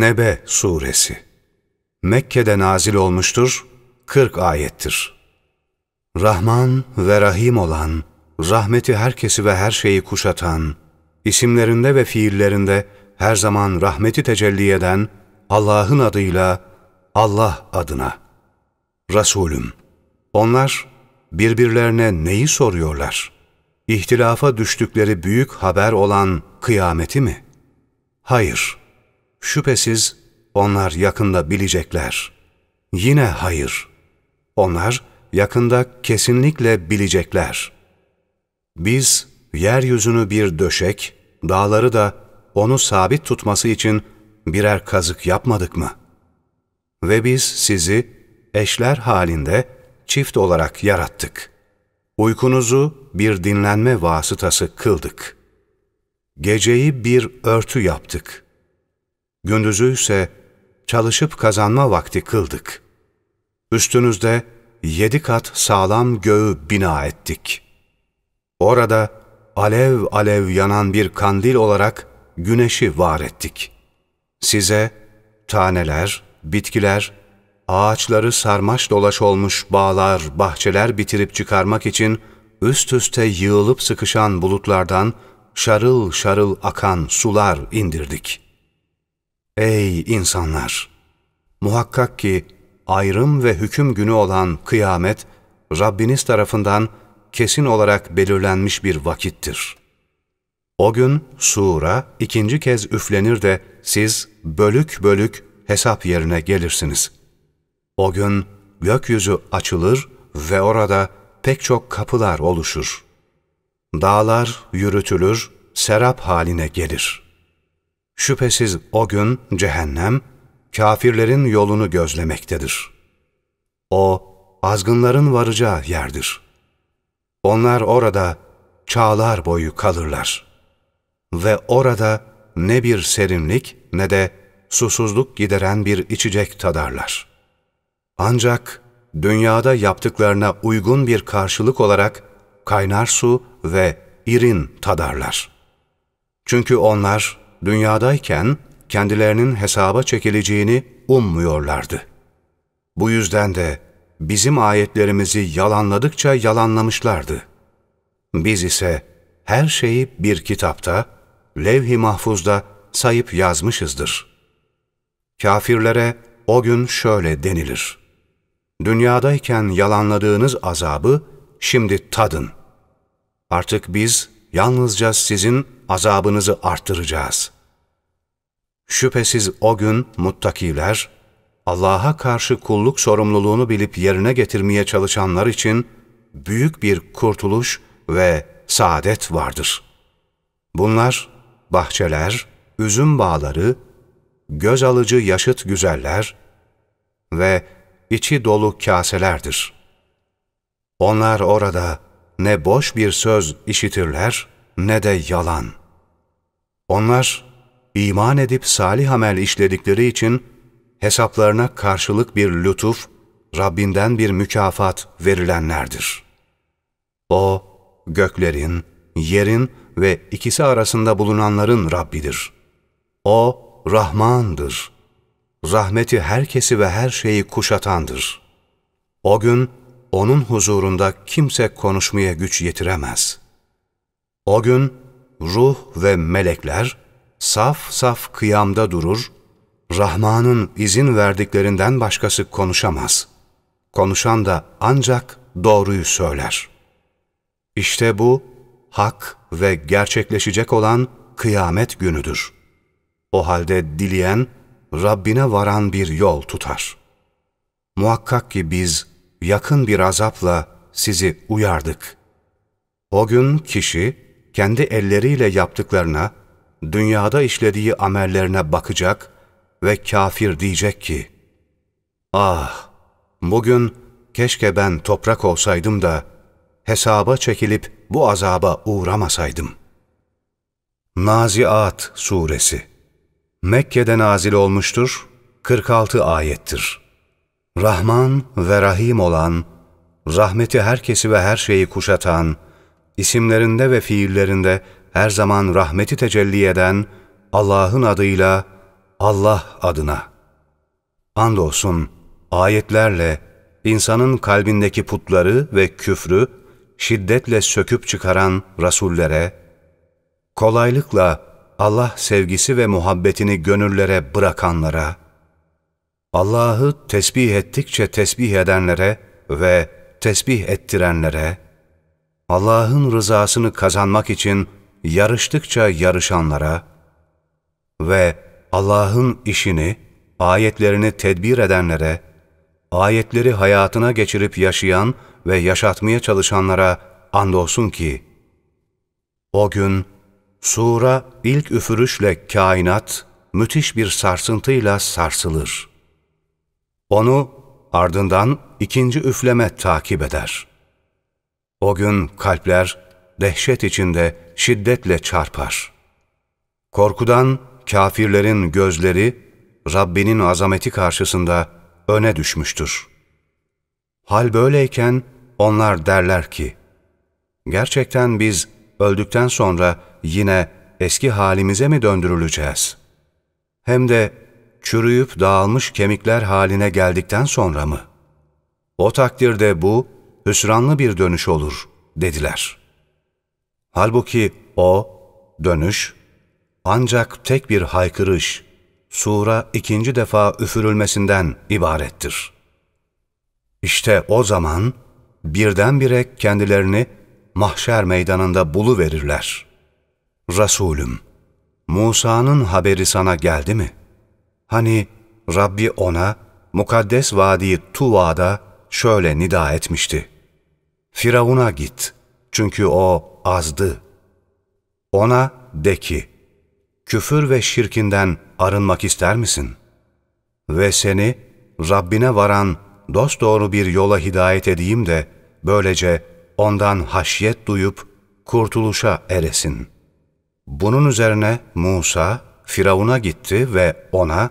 Nebe Suresi Mekke'de nazil olmuştur, 40 ayettir. Rahman ve Rahim olan, rahmeti herkesi ve her şeyi kuşatan, isimlerinde ve fiillerinde her zaman rahmeti tecelli eden Allah'ın adıyla Allah adına. Resulüm, onlar birbirlerine neyi soruyorlar? İhtilafa düştükleri büyük haber olan kıyameti mi? Hayır, şüphesiz onlar yakında bilecekler. Yine hayır, onlar yakında kesinlikle bilecekler. Biz yeryüzünü bir döşek, dağları da onu sabit tutması için birer kazık yapmadık mı? Ve biz sizi eşler halinde çift olarak yarattık. Uykunuzu bir dinlenme vasıtası kıldık. Geceyi bir örtü yaptık. Gündüzü ise çalışıp kazanma vakti kıldık. Üstünüzde yedi kat sağlam göğü bina ettik. Orada alev alev yanan bir kandil olarak güneşi var ettik. Size taneler, bitkiler, ağaçları sarmaş dolaş olmuş bağlar, bahçeler bitirip çıkarmak için üst üste yığılıp sıkışan bulutlardan şarıl şarıl akan sular indirdik. Ey insanlar! Muhakkak ki ayrım ve hüküm günü olan kıyamet, Rabbiniz tarafından kesin olarak belirlenmiş bir vakittir. O gün sura ikinci kez üflenir de siz bölük bölük hesap yerine gelirsiniz. O gün gökyüzü açılır ve orada pek çok kapılar oluşur. Dağlar yürütülür, serap haline gelir. Şüphesiz o gün cehennem, kafirlerin yolunu gözlemektedir. O, azgınların varacağı yerdir. Onlar orada çağlar boyu kalırlar. Ve orada ne bir serinlik ne de susuzluk gideren bir içecek tadarlar. Ancak dünyada yaptıklarına uygun bir karşılık olarak kaynar su ve irin tadarlar. Çünkü onlar dünyadayken kendilerinin hesaba çekileceğini ummuyorlardı. Bu yüzden de bizim ayetlerimizi yalanladıkça yalanlamışlardı. Biz ise her şeyi bir kitapta, levh-i mahfuzda sayıp yazmışızdır. Kafirlere o gün şöyle denilir. Dünyadayken yalanladığınız azabı şimdi tadın. Artık biz yalnızca sizin azabınızı arttıracağız. Şüphesiz o gün muttakiler, Allah'a karşı kulluk sorumluluğunu bilip yerine getirmeye çalışanlar için büyük bir kurtuluş ve saadet vardır. Bunlar bahçeler, üzüm bağları, göz alıcı yaşıt güzeller ve içi dolu kaselerdir. Onlar orada ne boş bir söz işitirler ne de yalan. Onlar iman edip salih amel işledikleri için hesaplarına karşılık bir lütuf, Rabbinden bir mükafat verilenlerdir. O, göklerin, yerin ve ikisi arasında bulunanların Rabbidir. O, Rahmandır. Rahmeti herkesi ve her şeyi kuşatandır. O gün, O'nun huzurunda kimse konuşmaya güç yetiremez. O gün, ruh ve melekler, saf saf kıyamda durur, Rahman'ın izin verdiklerinden başkası konuşamaz. Konuşan da ancak doğruyu söyler. İşte bu, hak ve gerçekleşecek olan kıyamet günüdür. O halde dileyen, Rabbine varan bir yol tutar. Muhakkak ki biz yakın bir azapla sizi uyardık. O gün kişi kendi elleriyle yaptıklarına, dünyada işlediği amellerine bakacak ve kafir diyecek ki, Ah! Bugün keşke ben toprak olsaydım da hesaba çekilip bu azaba uğramasaydım. Naziat Suresi Mekke'de nazil olmuştur, 46 ayettir. Rahman ve Rahim olan, rahmeti herkesi ve her şeyi kuşatan, isimlerinde ve fiillerinde her zaman rahmeti tecelli eden Allah'ın adıyla Allah adına. Andolsun ayetlerle insanın kalbindeki putları ve küfrü şiddetle söküp çıkaran rasullere, kolaylıkla Allah sevgisi ve muhabbetini gönüllere bırakanlara, Allah'ı tesbih ettikçe tesbih edenlere ve tesbih ettirenlere, Allah'ın rızasını kazanmak için yarıştıkça yarışanlara ve Allah'ın işini, ayetlerini tedbir edenlere, ayetleri hayatına geçirip yaşayan ve yaşatmaya çalışanlara andolsun ki, o gün sura ilk üfürüşle kainat müthiş bir sarsıntıyla sarsılır. Onu ardından ikinci üfleme takip eder. O gün kalpler dehşet içinde şiddetle çarpar. Korkudan kafirlerin gözleri Rabbinin azameti karşısında öne düşmüştür. Hal böyleyken onlar derler ki, gerçekten biz öldükten sonra yine eski halimize mi döndürüleceğiz? Hem de çürüyüp dağılmış kemikler haline geldikten sonra mı? O takdirde bu hüsranlı bir dönüş olur, dediler. Halbuki o, dönüş, ancak tek bir haykırış, sura ikinci defa üfürülmesinden ibarettir. İşte o zaman birdenbire kendilerini mahşer meydanında bulu verirler. Resulüm, Musa'nın haberi sana geldi mi? Hani Rabbi ona mukaddes vadi Tuva'da şöyle nida etmişti. Firavun'a git, çünkü o azdı. Ona de ki, küfür ve şirkinden arınmak ister misin? Ve seni Rabbine varan dosdoğru bir yola hidayet edeyim de böylece ondan haşyet duyup kurtuluşa eresin. Bunun üzerine Musa Firavun'a gitti ve ona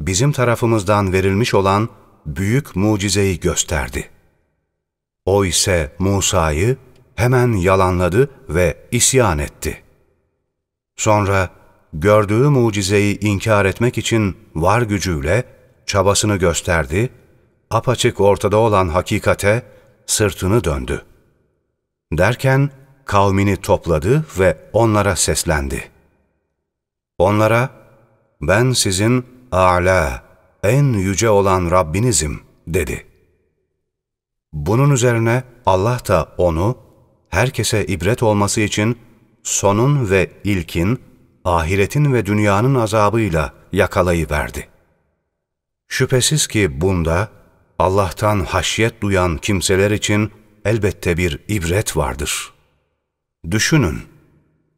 bizim tarafımızdan verilmiş olan büyük mucizeyi gösterdi. O ise Musa'yı hemen yalanladı ve isyan etti. Sonra gördüğü mucizeyi inkar etmek için var gücüyle çabasını gösterdi, apaçık ortada olan hakikate sırtını döndü. Derken kavmini topladı ve onlara seslendi. Onlara, ben sizin a'la, en yüce olan Rabbinizim dedi. Bunun üzerine Allah da onu, herkese ibret olması için sonun ve ilkin, ahiretin ve dünyanın azabıyla yakalayıverdi. Şüphesiz ki bunda Allah'tan haşyet duyan kimseler için elbette bir ibret vardır. Düşünün,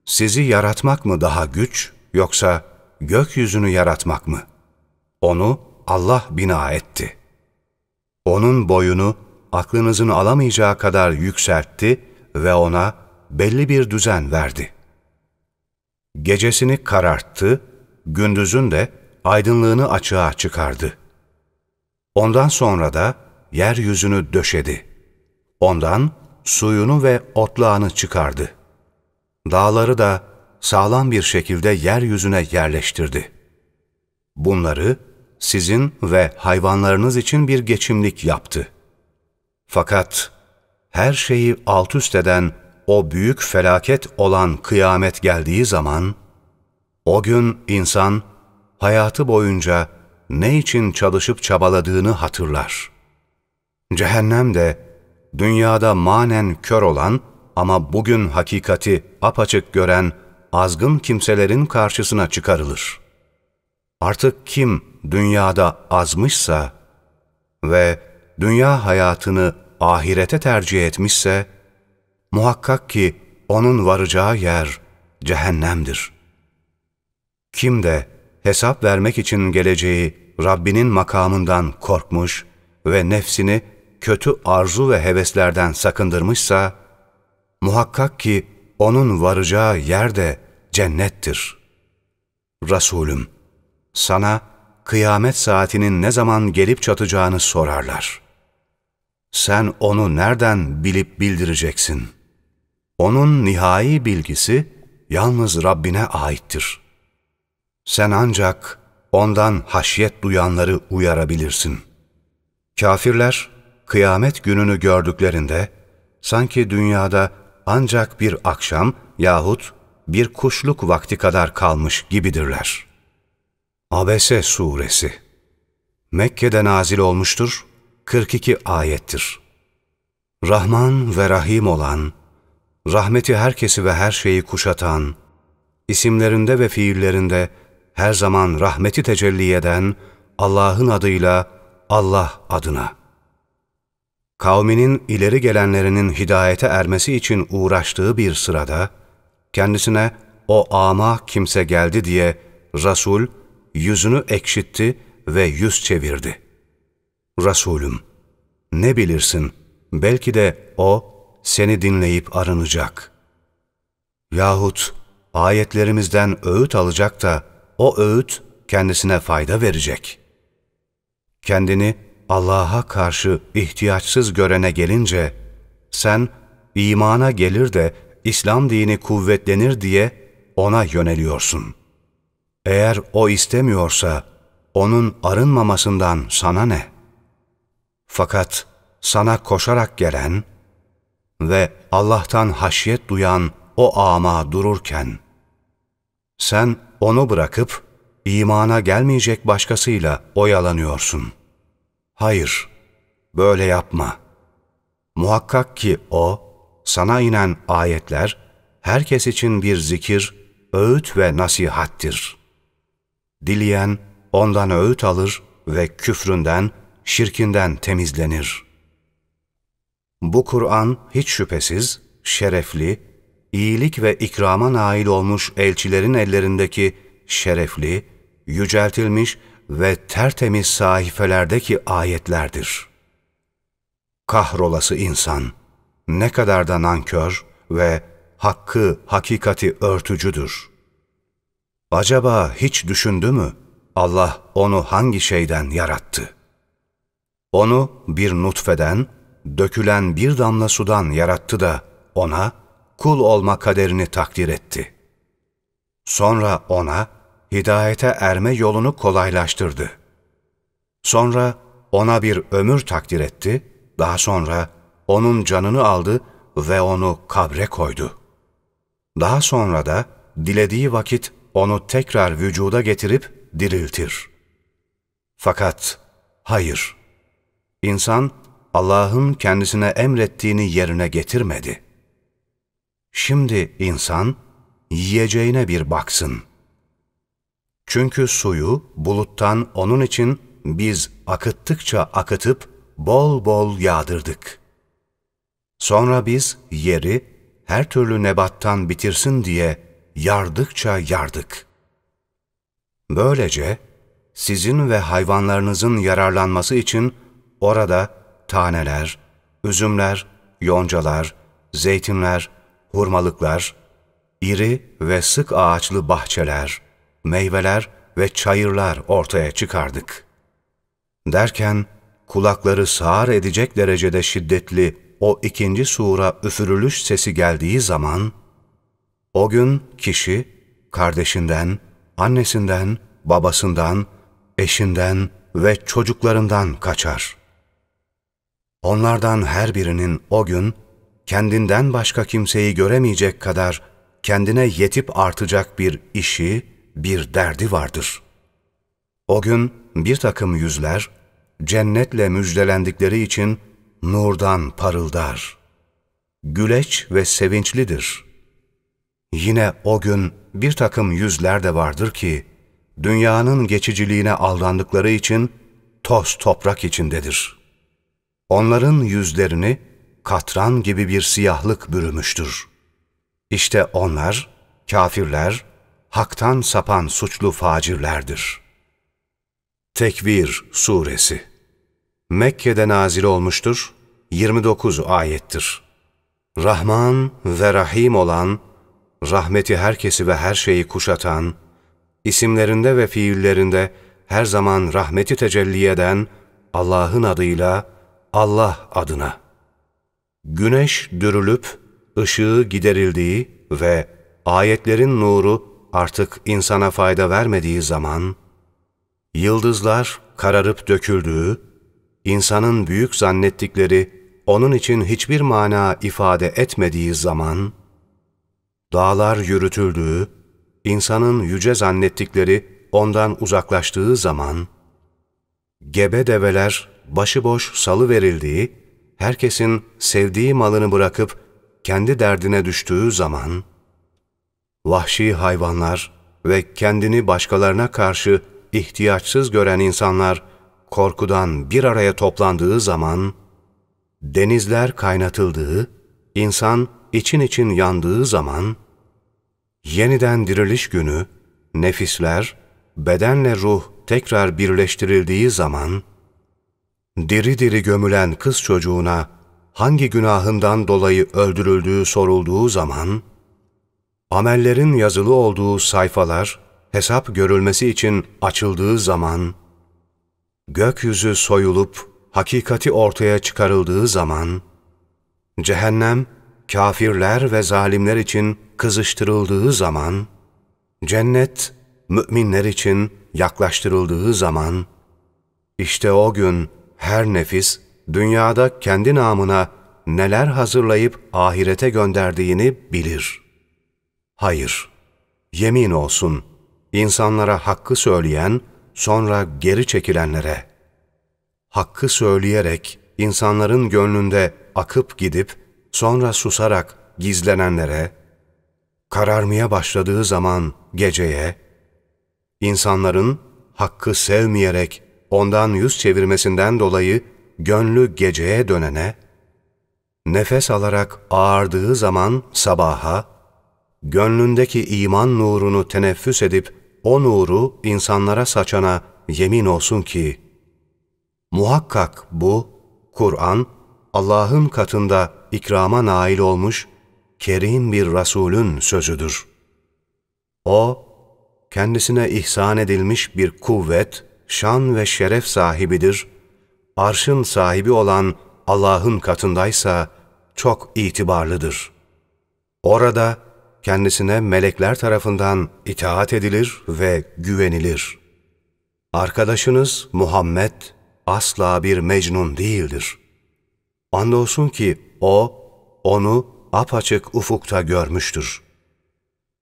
sizi yaratmak mı daha güç yoksa gökyüzünü yaratmak mı? Onu Allah bina etti. Onun boyunu aklınızın alamayacağı kadar yükseltti ve ona belli bir düzen verdi. Gecesini kararttı, gündüzün de aydınlığını açığa çıkardı. Ondan sonra da yeryüzünü döşedi. Ondan suyunu ve otlağını çıkardı. Dağları da sağlam bir şekilde yeryüzüne yerleştirdi. Bunları sizin ve hayvanlarınız için bir geçimlik yaptı. Fakat her şeyi alt üst eden o büyük felaket olan kıyamet geldiği zaman, o gün insan hayatı boyunca ne için çalışıp çabaladığını hatırlar. Cehennem de dünyada manen kör olan ama bugün hakikati apaçık gören azgın kimselerin karşısına çıkarılır. Artık kim dünyada azmışsa ve dünya hayatını ahirete tercih etmişse, muhakkak ki onun varacağı yer cehennemdir. Kim de hesap vermek için geleceği Rabbinin makamından korkmuş ve nefsini kötü arzu ve heveslerden sakındırmışsa, muhakkak ki onun varacağı yer de cennettir. Resulüm, sana kıyamet saatinin ne zaman gelip çatacağını sorarlar. Sen onu nereden bilip bildireceksin? Onun nihai bilgisi yalnız Rabbine aittir. Sen ancak ondan haşyet duyanları uyarabilirsin. Kafirler, kıyamet gününü gördüklerinde, sanki dünyada ancak bir akşam yahut bir kuşluk vakti kadar kalmış gibidirler. Abese Suresi Mekke'de nazil olmuştur, 42 ayettir. Rahman ve Rahim olan, rahmeti herkesi ve her şeyi kuşatan, isimlerinde ve fiillerinde her zaman rahmeti tecelli eden Allah'ın adıyla Allah adına. Kavminin ileri gelenlerinin hidayete ermesi için uğraştığı bir sırada, kendisine o ama kimse geldi diye Resul yüzünü ekşitti ve yüz çevirdi. Resulüm, ne bilirsin, belki de o seni dinleyip arınacak. Yahut ayetlerimizden öğüt alacak da o öğüt kendisine fayda verecek. Kendini Allah'a karşı ihtiyaçsız görene gelince, sen imana gelir de İslam dini kuvvetlenir diye ona yöneliyorsun. Eğer o istemiyorsa, onun arınmamasından sana ne? Fakat sana koşarak gelen ve Allah'tan haşyet duyan o ama dururken, sen onu bırakıp imana gelmeyecek başkasıyla oyalanıyorsun. Hayır, böyle yapma. Muhakkak ki o, sana inen ayetler, herkes için bir zikir, öğüt ve nasihattir. Dileyen ondan öğüt alır ve küfründen, şirkinden temizlenir. Bu Kur'an hiç şüphesiz şerefli, iyilik ve ikrama nail olmuş elçilerin ellerindeki şerefli, yüceltilmiş ve tertemiz sahifelerdeki ayetlerdir. Kahrolası insan, ne kadar da nankör ve hakkı, hakikati örtücüdür. Acaba hiç düşündü mü Allah onu hangi şeyden yarattı? Onu bir nutfeden, dökülen bir damla sudan yarattı da ona kul olma kaderini takdir etti. Sonra ona hidayete erme yolunu kolaylaştırdı. Sonra ona bir ömür takdir etti, daha sonra onun canını aldı ve onu kabre koydu. Daha sonra da dilediği vakit onu tekrar vücuda getirip diriltir. Fakat hayır, insan Allah'ın kendisine emrettiğini yerine getirmedi. Şimdi insan yiyeceğine bir baksın. Çünkü suyu buluttan onun için biz akıttıkça akıtıp bol bol yağdırdık. Sonra biz yeri her türlü nebattan bitirsin diye yardıkça yardık. Böylece sizin ve hayvanlarınızın yararlanması için orada taneler, üzümler, yoncalar, zeytinler, hurmalıklar, iri ve sık ağaçlı bahçeler, meyveler ve çayırlar ortaya çıkardık. Derken kulakları sağır edecek derecede şiddetli o ikinci sura üfürülüş sesi geldiği zaman, o gün kişi kardeşinden, annesinden, babasından, eşinden ve çocuklarından kaçar. Onlardan her birinin o gün kendinden başka kimseyi göremeyecek kadar kendine yetip artacak bir işi, bir derdi vardır. O gün bir takım yüzler cennetle müjdelendikleri için nurdan parıldar. Güleç ve sevinçlidir. Yine o gün bir takım yüzler de vardır ki, dünyanın geçiciliğine aldandıkları için toz toprak içindedir. Onların yüzlerini katran gibi bir siyahlık bürümüştür. İşte onlar, kafirler, haktan sapan suçlu facirlerdir. Tekvir Suresi Mekke'de nazil olmuştur, 29 ayettir. Rahman ve Rahim olan, rahmeti herkesi ve her şeyi kuşatan, isimlerinde ve fiillerinde her zaman rahmeti tecelli eden Allah'ın adıyla Allah adına. Güneş dürülüp ışığı giderildiği ve ayetlerin nuru artık insana fayda vermediği zaman, Yıldızlar kararıp döküldüğü, insanın büyük zannettikleri onun için hiçbir mana ifade etmediği zaman, dağlar yürütüldüğü, insanın yüce zannettikleri ondan uzaklaştığı zaman, gebe develer başıboş salı verildiği, herkesin sevdiği malını bırakıp kendi derdine düştüğü zaman, vahşi hayvanlar ve kendini başkalarına karşı ihtiyaçsız gören insanlar korkudan bir araya toplandığı zaman, denizler kaynatıldığı, insan için için yandığı zaman, yeniden diriliş günü, nefisler, bedenle ruh tekrar birleştirildiği zaman, diri diri gömülen kız çocuğuna hangi günahından dolayı öldürüldüğü sorulduğu zaman, amellerin yazılı olduğu sayfalar hesap görülmesi için açıldığı zaman, gökyüzü soyulup hakikati ortaya çıkarıldığı zaman, cehennem kafirler ve zalimler için kızıştırıldığı zaman, cennet müminler için yaklaştırıldığı zaman, işte o gün her nefis dünyada kendi namına neler hazırlayıp ahirete gönderdiğini bilir. Hayır, yemin olsun insanlara hakkı söyleyen, sonra geri çekilenlere, hakkı söyleyerek insanların gönlünde akıp gidip sonra susarak gizlenenlere, kararmaya başladığı zaman geceye, insanların hakkı sevmeyerek ondan yüz çevirmesinden dolayı gönlü geceye dönene, nefes alarak ağardığı zaman sabaha, gönlündeki iman nurunu teneffüs edip o nuru insanlara saçana yemin olsun ki, muhakkak bu, Kur'an, Allah'ın katında ikrama nail olmuş, kerim bir Resulün sözüdür. O, kendisine ihsan edilmiş bir kuvvet, şan ve şeref sahibidir. Arşın sahibi olan Allah'ın katındaysa çok itibarlıdır. Orada kendisine melekler tarafından itaat edilir ve güvenilir. Arkadaşınız Muhammed asla bir mecnun değildir. Andolsun ki o, onu apaçık ufukta görmüştür.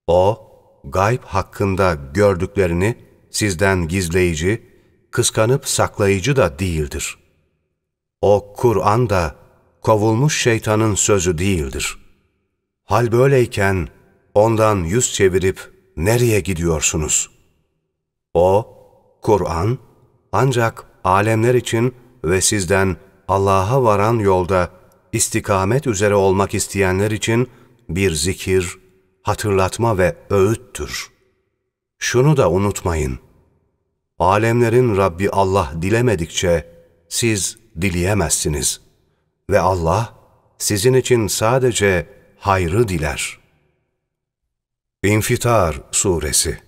O, gayb hakkında gördüklerini sizden gizleyici, kıskanıp saklayıcı da değildir. O Kur'an da kovulmuş şeytanın sözü değildir. Hal böyleyken ondan yüz çevirip nereye gidiyorsunuz? O, Kur'an ancak alemler için ve sizden Allah'a varan yolda istikamet üzere olmak isteyenler için bir zikir, hatırlatma ve öğüttür. Şunu da unutmayın. Alemlerin Rabbi Allah dilemedikçe siz dileyemezsiniz. Ve Allah sizin için sadece hayrı diler. İnfitar Suresi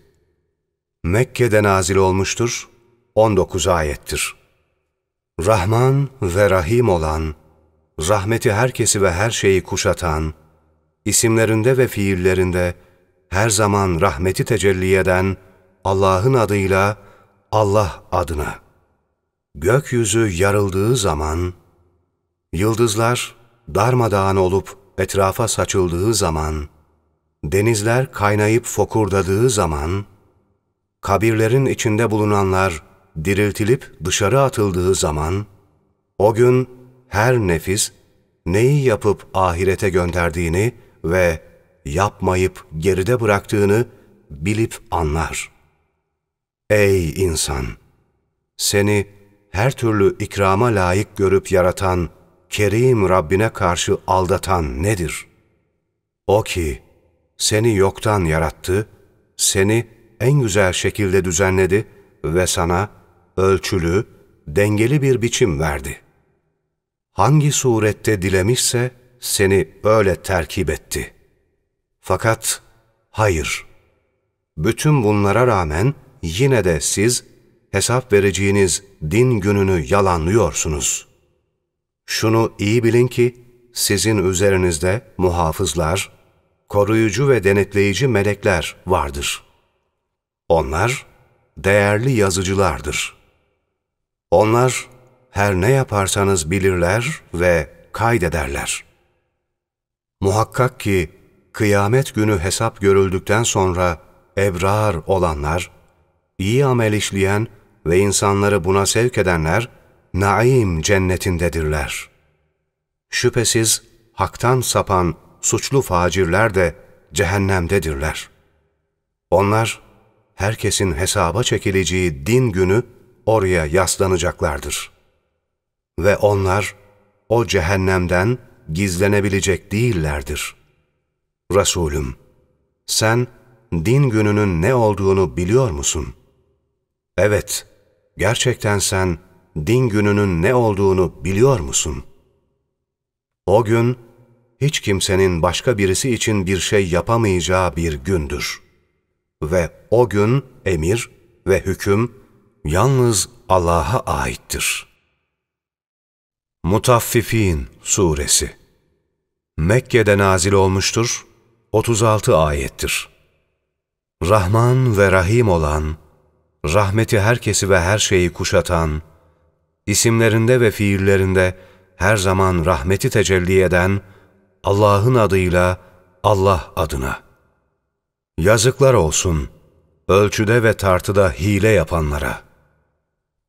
Mekke'de nazil olmuştur, 19 ayettir. Rahman ve Rahim olan, rahmeti herkesi ve her şeyi kuşatan, isimlerinde ve fiillerinde her zaman rahmeti tecelli eden Allah'ın adıyla Allah adına. Gökyüzü yarıldığı zaman, yıldızlar darmadağın olup etrafa saçıldığı zaman, denizler kaynayıp fokurdadığı zaman, kabirlerin içinde bulunanlar diriltilip dışarı atıldığı zaman, o gün her nefis neyi yapıp ahirete gönderdiğini ve yapmayıp geride bıraktığını bilip anlar. Ey insan! Seni her türlü ikrama layık görüp yaratan, Kerim Rabbine karşı aldatan nedir? O ki, seni yoktan yarattı, seni en güzel şekilde düzenledi ve sana ölçülü, dengeli bir biçim verdi. Hangi surette dilemişse seni öyle terkip etti. Fakat hayır, bütün bunlara rağmen yine de siz hesap vereceğiniz din gününü yalanlıyorsunuz. Şunu iyi bilin ki sizin üzerinizde muhafızlar, koruyucu ve denetleyici melekler vardır. Onlar değerli yazıcılardır. Onlar her ne yaparsanız bilirler ve kaydederler. Muhakkak ki kıyamet günü hesap görüldükten sonra ebrar olanlar, iyi amel işleyen ve insanları buna sevk edenler, naim cennetindedirler. Şüphesiz haktan sapan suçlu facirler de cehennemdedirler. Onlar, herkesin hesaba çekileceği din günü oraya yaslanacaklardır. Ve onlar, o cehennemden gizlenebilecek değillerdir. Resulüm, sen din gününün ne olduğunu biliyor musun? Evet, gerçekten sen din gününün ne olduğunu biliyor musun? O gün, hiç kimsenin başka birisi için bir şey yapamayacağı bir gündür. Ve o gün emir ve hüküm yalnız Allah'a aittir. Mutaffifin Suresi Mekke'de nazil olmuştur, 36 ayettir. Rahman ve Rahim olan, rahmeti herkesi ve her şeyi kuşatan, isimlerinde ve fiillerinde her zaman rahmeti tecelli eden Allah'ın adıyla Allah adına. Yazıklar olsun ölçüde ve tartıda hile yapanlara.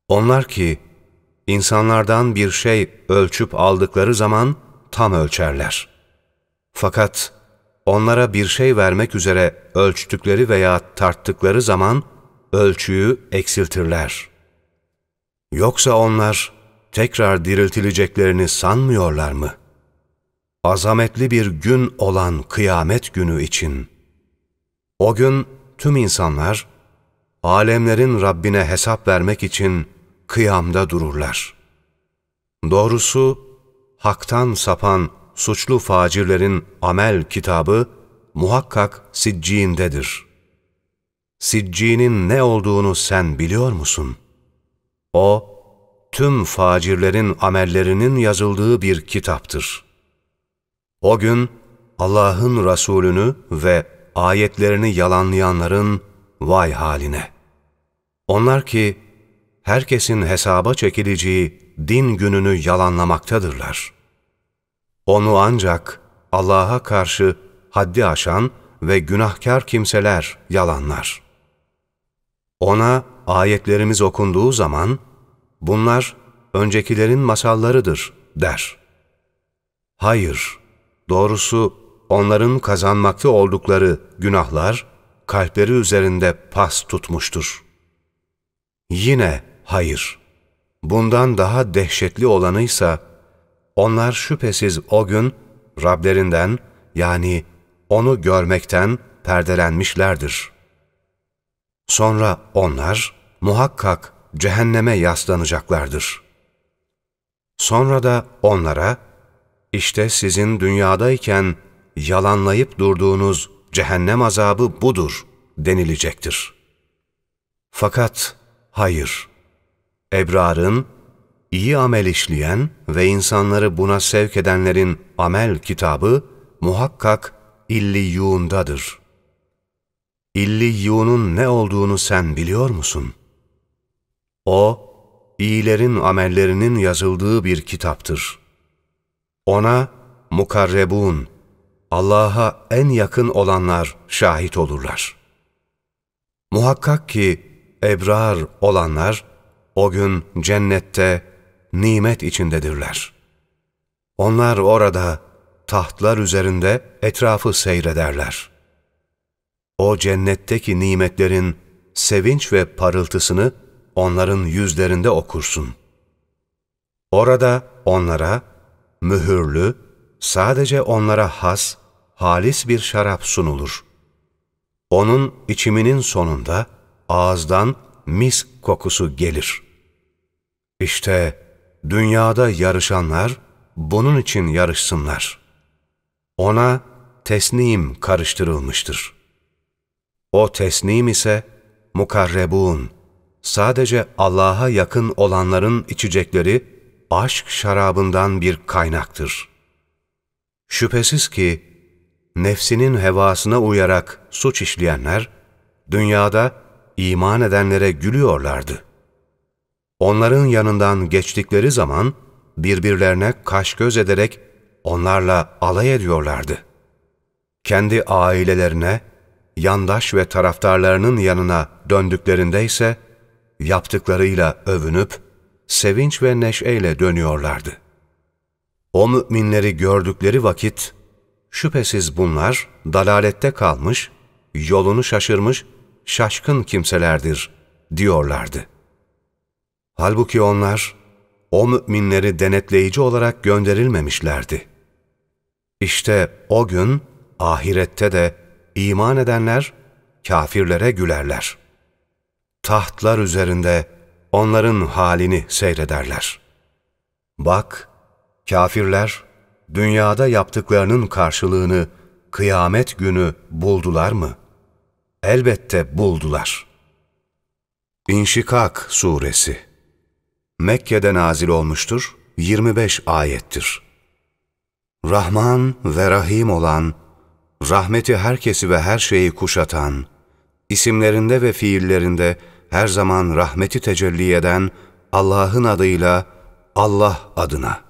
Onlar ki insanlardan bir şey ölçüp aldıkları zaman tam ölçerler. Fakat onlara bir şey vermek üzere ölçtükleri veya tarttıkları zaman ölçüyü eksiltirler. Yoksa onlar tekrar diriltileceklerini sanmıyorlar mı? Azametli bir gün olan kıyamet günü için. O gün tüm insanlar, alemlerin Rabbine hesap vermek için kıyamda dururlar. Doğrusu, haktan sapan suçlu facirlerin amel kitabı muhakkak sicciğindedir. Siccinin ne olduğunu sen biliyor musun? O, tüm facirlerin amellerinin yazıldığı bir kitaptır. O gün Allah'ın Resulünü ve ayetlerini yalanlayanların vay haline. Onlar ki herkesin hesaba çekileceği din gününü yalanlamaktadırlar. Onu ancak Allah'a karşı haddi aşan ve günahkar kimseler yalanlar. Ona ayetlerimiz okunduğu zaman, bunlar öncekilerin masallarıdır der. Hayır, doğrusu onların kazanmakta oldukları günahlar, kalpleri üzerinde pas tutmuştur. Yine hayır, bundan daha dehşetli olanıysa, onlar şüphesiz o gün Rablerinden yani onu görmekten perdelenmişlerdir. Sonra onlar muhakkak cehenneme yaslanacaklardır. Sonra da onlara, işte sizin dünyadayken yalanlayıp durduğunuz cehennem azabı budur denilecektir. Fakat hayır, ebrarın, iyi amel işleyen ve insanları buna sevk edenlerin amel kitabı muhakkak illiyundadır. İlliyunun ne olduğunu sen biliyor musun? O, iyilerin amellerinin yazıldığı bir kitaptır. Ona mukarrebun, Allah'a en yakın olanlar şahit olurlar. Muhakkak ki ebrar olanlar o gün cennette nimet içindedirler. Onlar orada tahtlar üzerinde etrafı seyrederler. O cennetteki nimetlerin sevinç ve parıltısını onların yüzlerinde okursun. Orada onlara mühürlü, sadece onlara has, halis bir şarap sunulur. Onun içiminin sonunda ağızdan mis kokusu gelir. İşte dünyada yarışanlar bunun için yarışsınlar. Ona tesnim karıştırılmıştır. O tesnim ise mukarrebun, sadece Allah'a yakın olanların içecekleri aşk şarabından bir kaynaktır. Şüphesiz ki nefsinin hevasına uyarak suç işleyenler, dünyada iman edenlere gülüyorlardı. Onların yanından geçtikleri zaman birbirlerine kaş göz ederek onlarla alay ediyorlardı. Kendi ailelerine, yandaş ve taraftarlarının yanına döndüklerinde ise yaptıklarıyla övünüp sevinç ve neşeyle dönüyorlardı. O müminleri gördükleri vakit şüphesiz bunlar dalalette kalmış, yolunu şaşırmış, şaşkın kimselerdir diyorlardı. Halbuki onlar o müminleri denetleyici olarak gönderilmemişlerdi. İşte o gün ahirette de iman edenler kafirlere gülerler. Tahtlar üzerinde onların halini seyrederler. Bak, kafirler dünyada yaptıklarının karşılığını kıyamet günü buldular mı? Elbette buldular. İnşikak Suresi Mekke'de nazil olmuştur, 25 ayettir. Rahman ve Rahim olan, rahmeti herkesi ve her şeyi kuşatan, isimlerinde ve fiillerinde her zaman rahmeti tecelli eden Allah'ın adıyla Allah adına.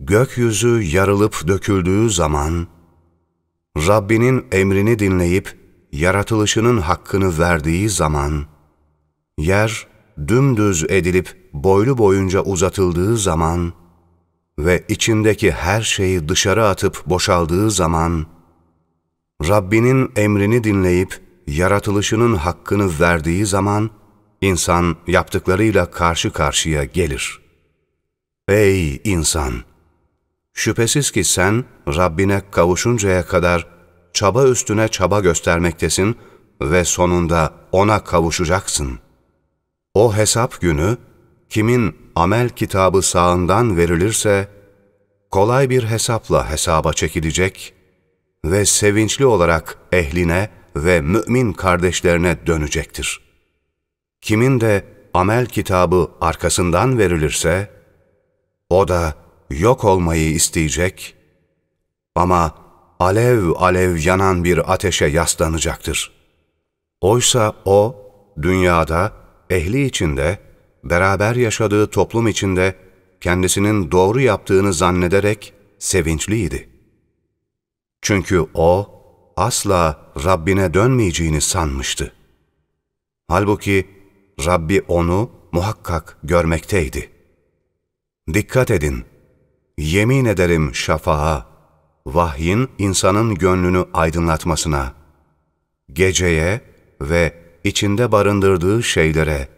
Gökyüzü yarılıp döküldüğü zaman, Rabbinin emrini dinleyip yaratılışının hakkını verdiği zaman, yer dümdüz edilip boylu boyunca uzatıldığı zaman ve içindeki her şeyi dışarı atıp boşaldığı zaman, Rabbinin emrini dinleyip yaratılışının hakkını verdiği zaman, insan yaptıklarıyla karşı karşıya gelir. Ey insan! Şüphesiz ki sen Rabbine kavuşuncaya kadar çaba üstüne çaba göstermektesin ve sonunda O'na kavuşacaksın. O hesap günü, kimin amel kitabı sağından verilirse, kolay bir hesapla hesaba çekilecek ve sevinçli olarak ehline ve mümin kardeşlerine dönecektir. Kimin de amel kitabı arkasından verilirse, o da yok olmayı isteyecek ama alev alev yanan bir ateşe yaslanacaktır. Oysa o, dünyada, ehli içinde, beraber yaşadığı toplum içinde kendisinin doğru yaptığını zannederek sevinçliydi. Çünkü o asla Rabbine dönmeyeceğini sanmıştı. Halbuki Rabbi onu muhakkak görmekteydi. Dikkat edin, yemin ederim şafağa, vahyin insanın gönlünü aydınlatmasına, geceye ve içinde barındırdığı şeylere,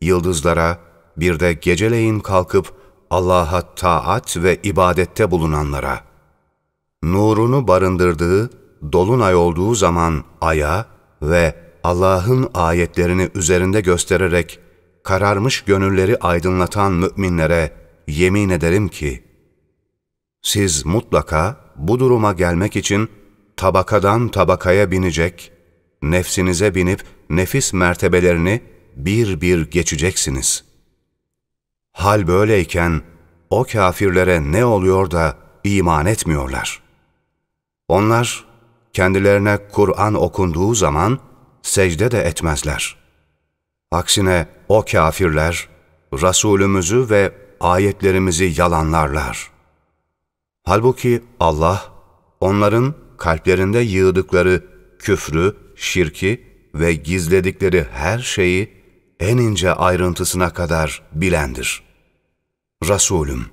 yıldızlara, bir de geceleyin kalkıp Allah'a taat ve ibadette bulunanlara, nurunu barındırdığı, dolunay olduğu zaman aya ve Allah'ın ayetlerini üzerinde göstererek kararmış gönülleri aydınlatan müminlere yemin ederim ki, siz mutlaka bu duruma gelmek için tabakadan tabakaya binecek, nefsinize binip nefis mertebelerini bir bir geçeceksiniz. Hal böyleyken o kafirlere ne oluyor da iman etmiyorlar? Onlar kendilerine Kur'an okunduğu zaman secde de etmezler. Aksine o kafirler Resulümüzü ve ayetlerimizi yalanlarlar. Halbuki Allah onların kalplerinde yığdıkları küfrü, şirki ve gizledikleri her şeyi en ince ayrıntısına kadar bilendir. Resulüm,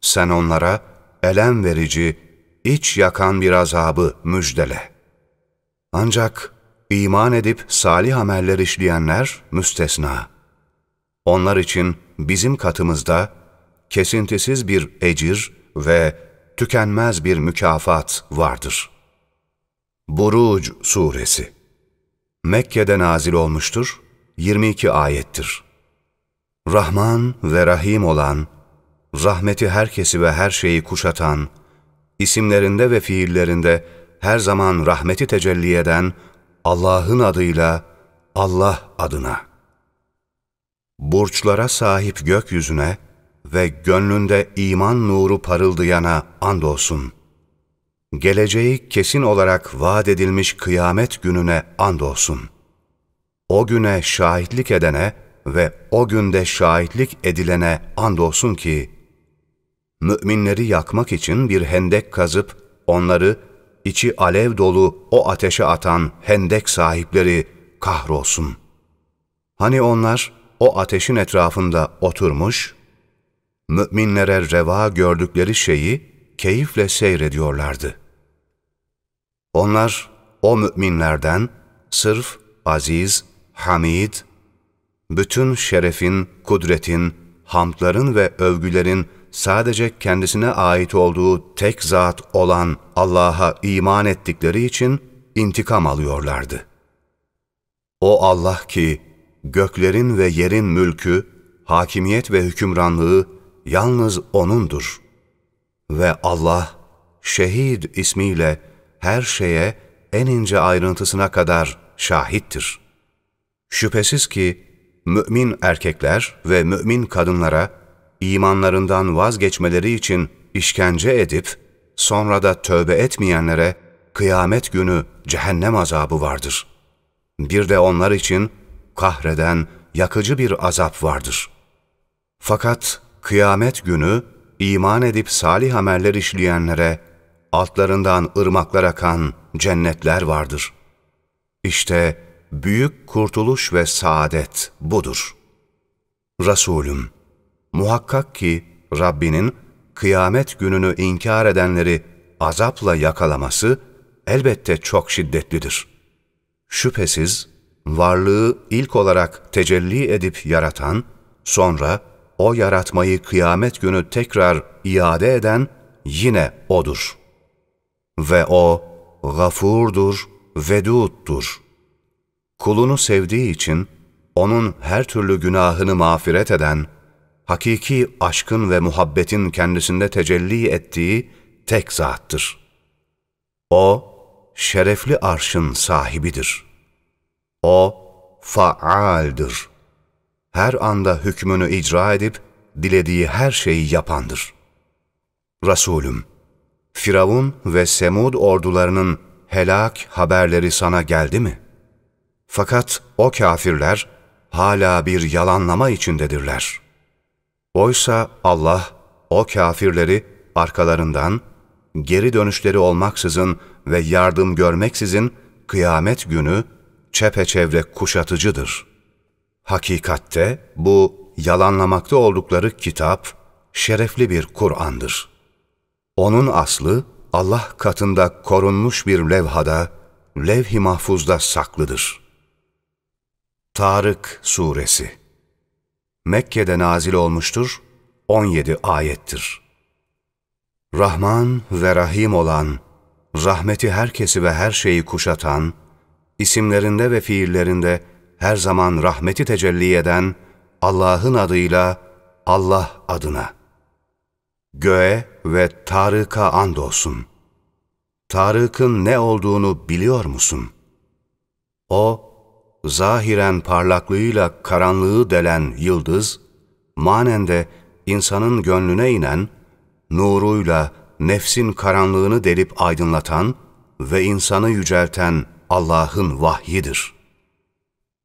sen onlara elem verici, iç yakan bir azabı müjdele. Ancak iman edip salih ameller işleyenler müstesna. Onlar için bizim katımızda kesintisiz bir ecir ve tükenmez bir mükafat vardır. Buruc Suresi Mekke'de nazil olmuştur, 22 ayettir. Rahman ve Rahim olan, rahmeti herkesi ve her şeyi kuşatan, isimlerinde ve fiillerinde her zaman rahmeti tecelli eden Allah'ın adıyla Allah adına. Burçlara sahip gökyüzüne ve gönlünde iman nuru parıldayana andolsun. Geleceği kesin olarak vaat edilmiş kıyamet gününe andolsun. o güne şahitlik edene ve o günde şahitlik edilene andolsun ki, müminleri yakmak için bir hendek kazıp onları içi alev dolu o ateşe atan hendek sahipleri kahrolsun. Hani onlar o ateşin etrafında oturmuş, müminlere reva gördükleri şeyi keyifle seyrediyorlardı. Onlar o müminlerden sırf aziz, hamid, bütün şerefin, kudretin, hamdların ve övgülerin sadece kendisine ait olduğu tek zat olan Allah'a iman ettikleri için intikam alıyorlardı. O Allah ki göklerin ve yerin mülkü, hakimiyet ve hükümranlığı yalnız O'nundur. Ve Allah, Şehid ismiyle her şeye en ince ayrıntısına kadar şahittir. Şüphesiz ki mümin erkekler ve mümin kadınlara imanlarından vazgeçmeleri için işkence edip sonra da tövbe etmeyenlere kıyamet günü cehennem azabı vardır. Bir de onlar için kahreden, yakıcı bir azap vardır. Fakat kıyamet günü iman edip salih ameller işleyenlere altlarından ırmaklar akan cennetler vardır. İşte büyük kurtuluş ve saadet budur. Resulüm, muhakkak ki Rabbinin kıyamet gününü inkar edenleri azapla yakalaması elbette çok şiddetlidir. Şüphesiz varlığı ilk olarak tecelli edip yaratan, sonra o yaratmayı kıyamet günü tekrar iade eden yine O'dur. Ve O, gafurdur, veduddur. Kulunu sevdiği için, onun her türlü günahını mağfiret eden, hakiki aşkın ve muhabbetin kendisinde tecelli ettiği tek zattır. O, şerefli arşın sahibidir.'' O faaldir. Her anda hükmünü icra edip dilediği her şeyi yapandır. Resulüm, Firavun ve Semud ordularının helak haberleri sana geldi mi? Fakat o kafirler hala bir yalanlama içindedirler. Oysa Allah o kafirleri arkalarından, geri dönüşleri olmaksızın ve yardım görmeksizin kıyamet günü çepeçevre kuşatıcıdır. Hakikatte bu yalanlamakta oldukları kitap şerefli bir Kur'an'dır. Onun aslı Allah katında korunmuş bir levhada, levh-i mahfuzda saklıdır. Tarık Suresi Mekke'de nazil olmuştur, 17 ayettir. Rahman ve Rahim olan, rahmeti herkesi ve her şeyi kuşatan, isimlerinde ve fiillerinde her zaman rahmeti tecelli eden Allah'ın adıyla Allah adına. Göğe ve Tarık'a andolsun. Tarık'ın ne olduğunu biliyor musun? O, zahiren parlaklığıyla karanlığı delen yıldız, manen de insanın gönlüne inen, nuruyla nefsin karanlığını delip aydınlatan ve insanı yücelten Allah'ın vahyidir.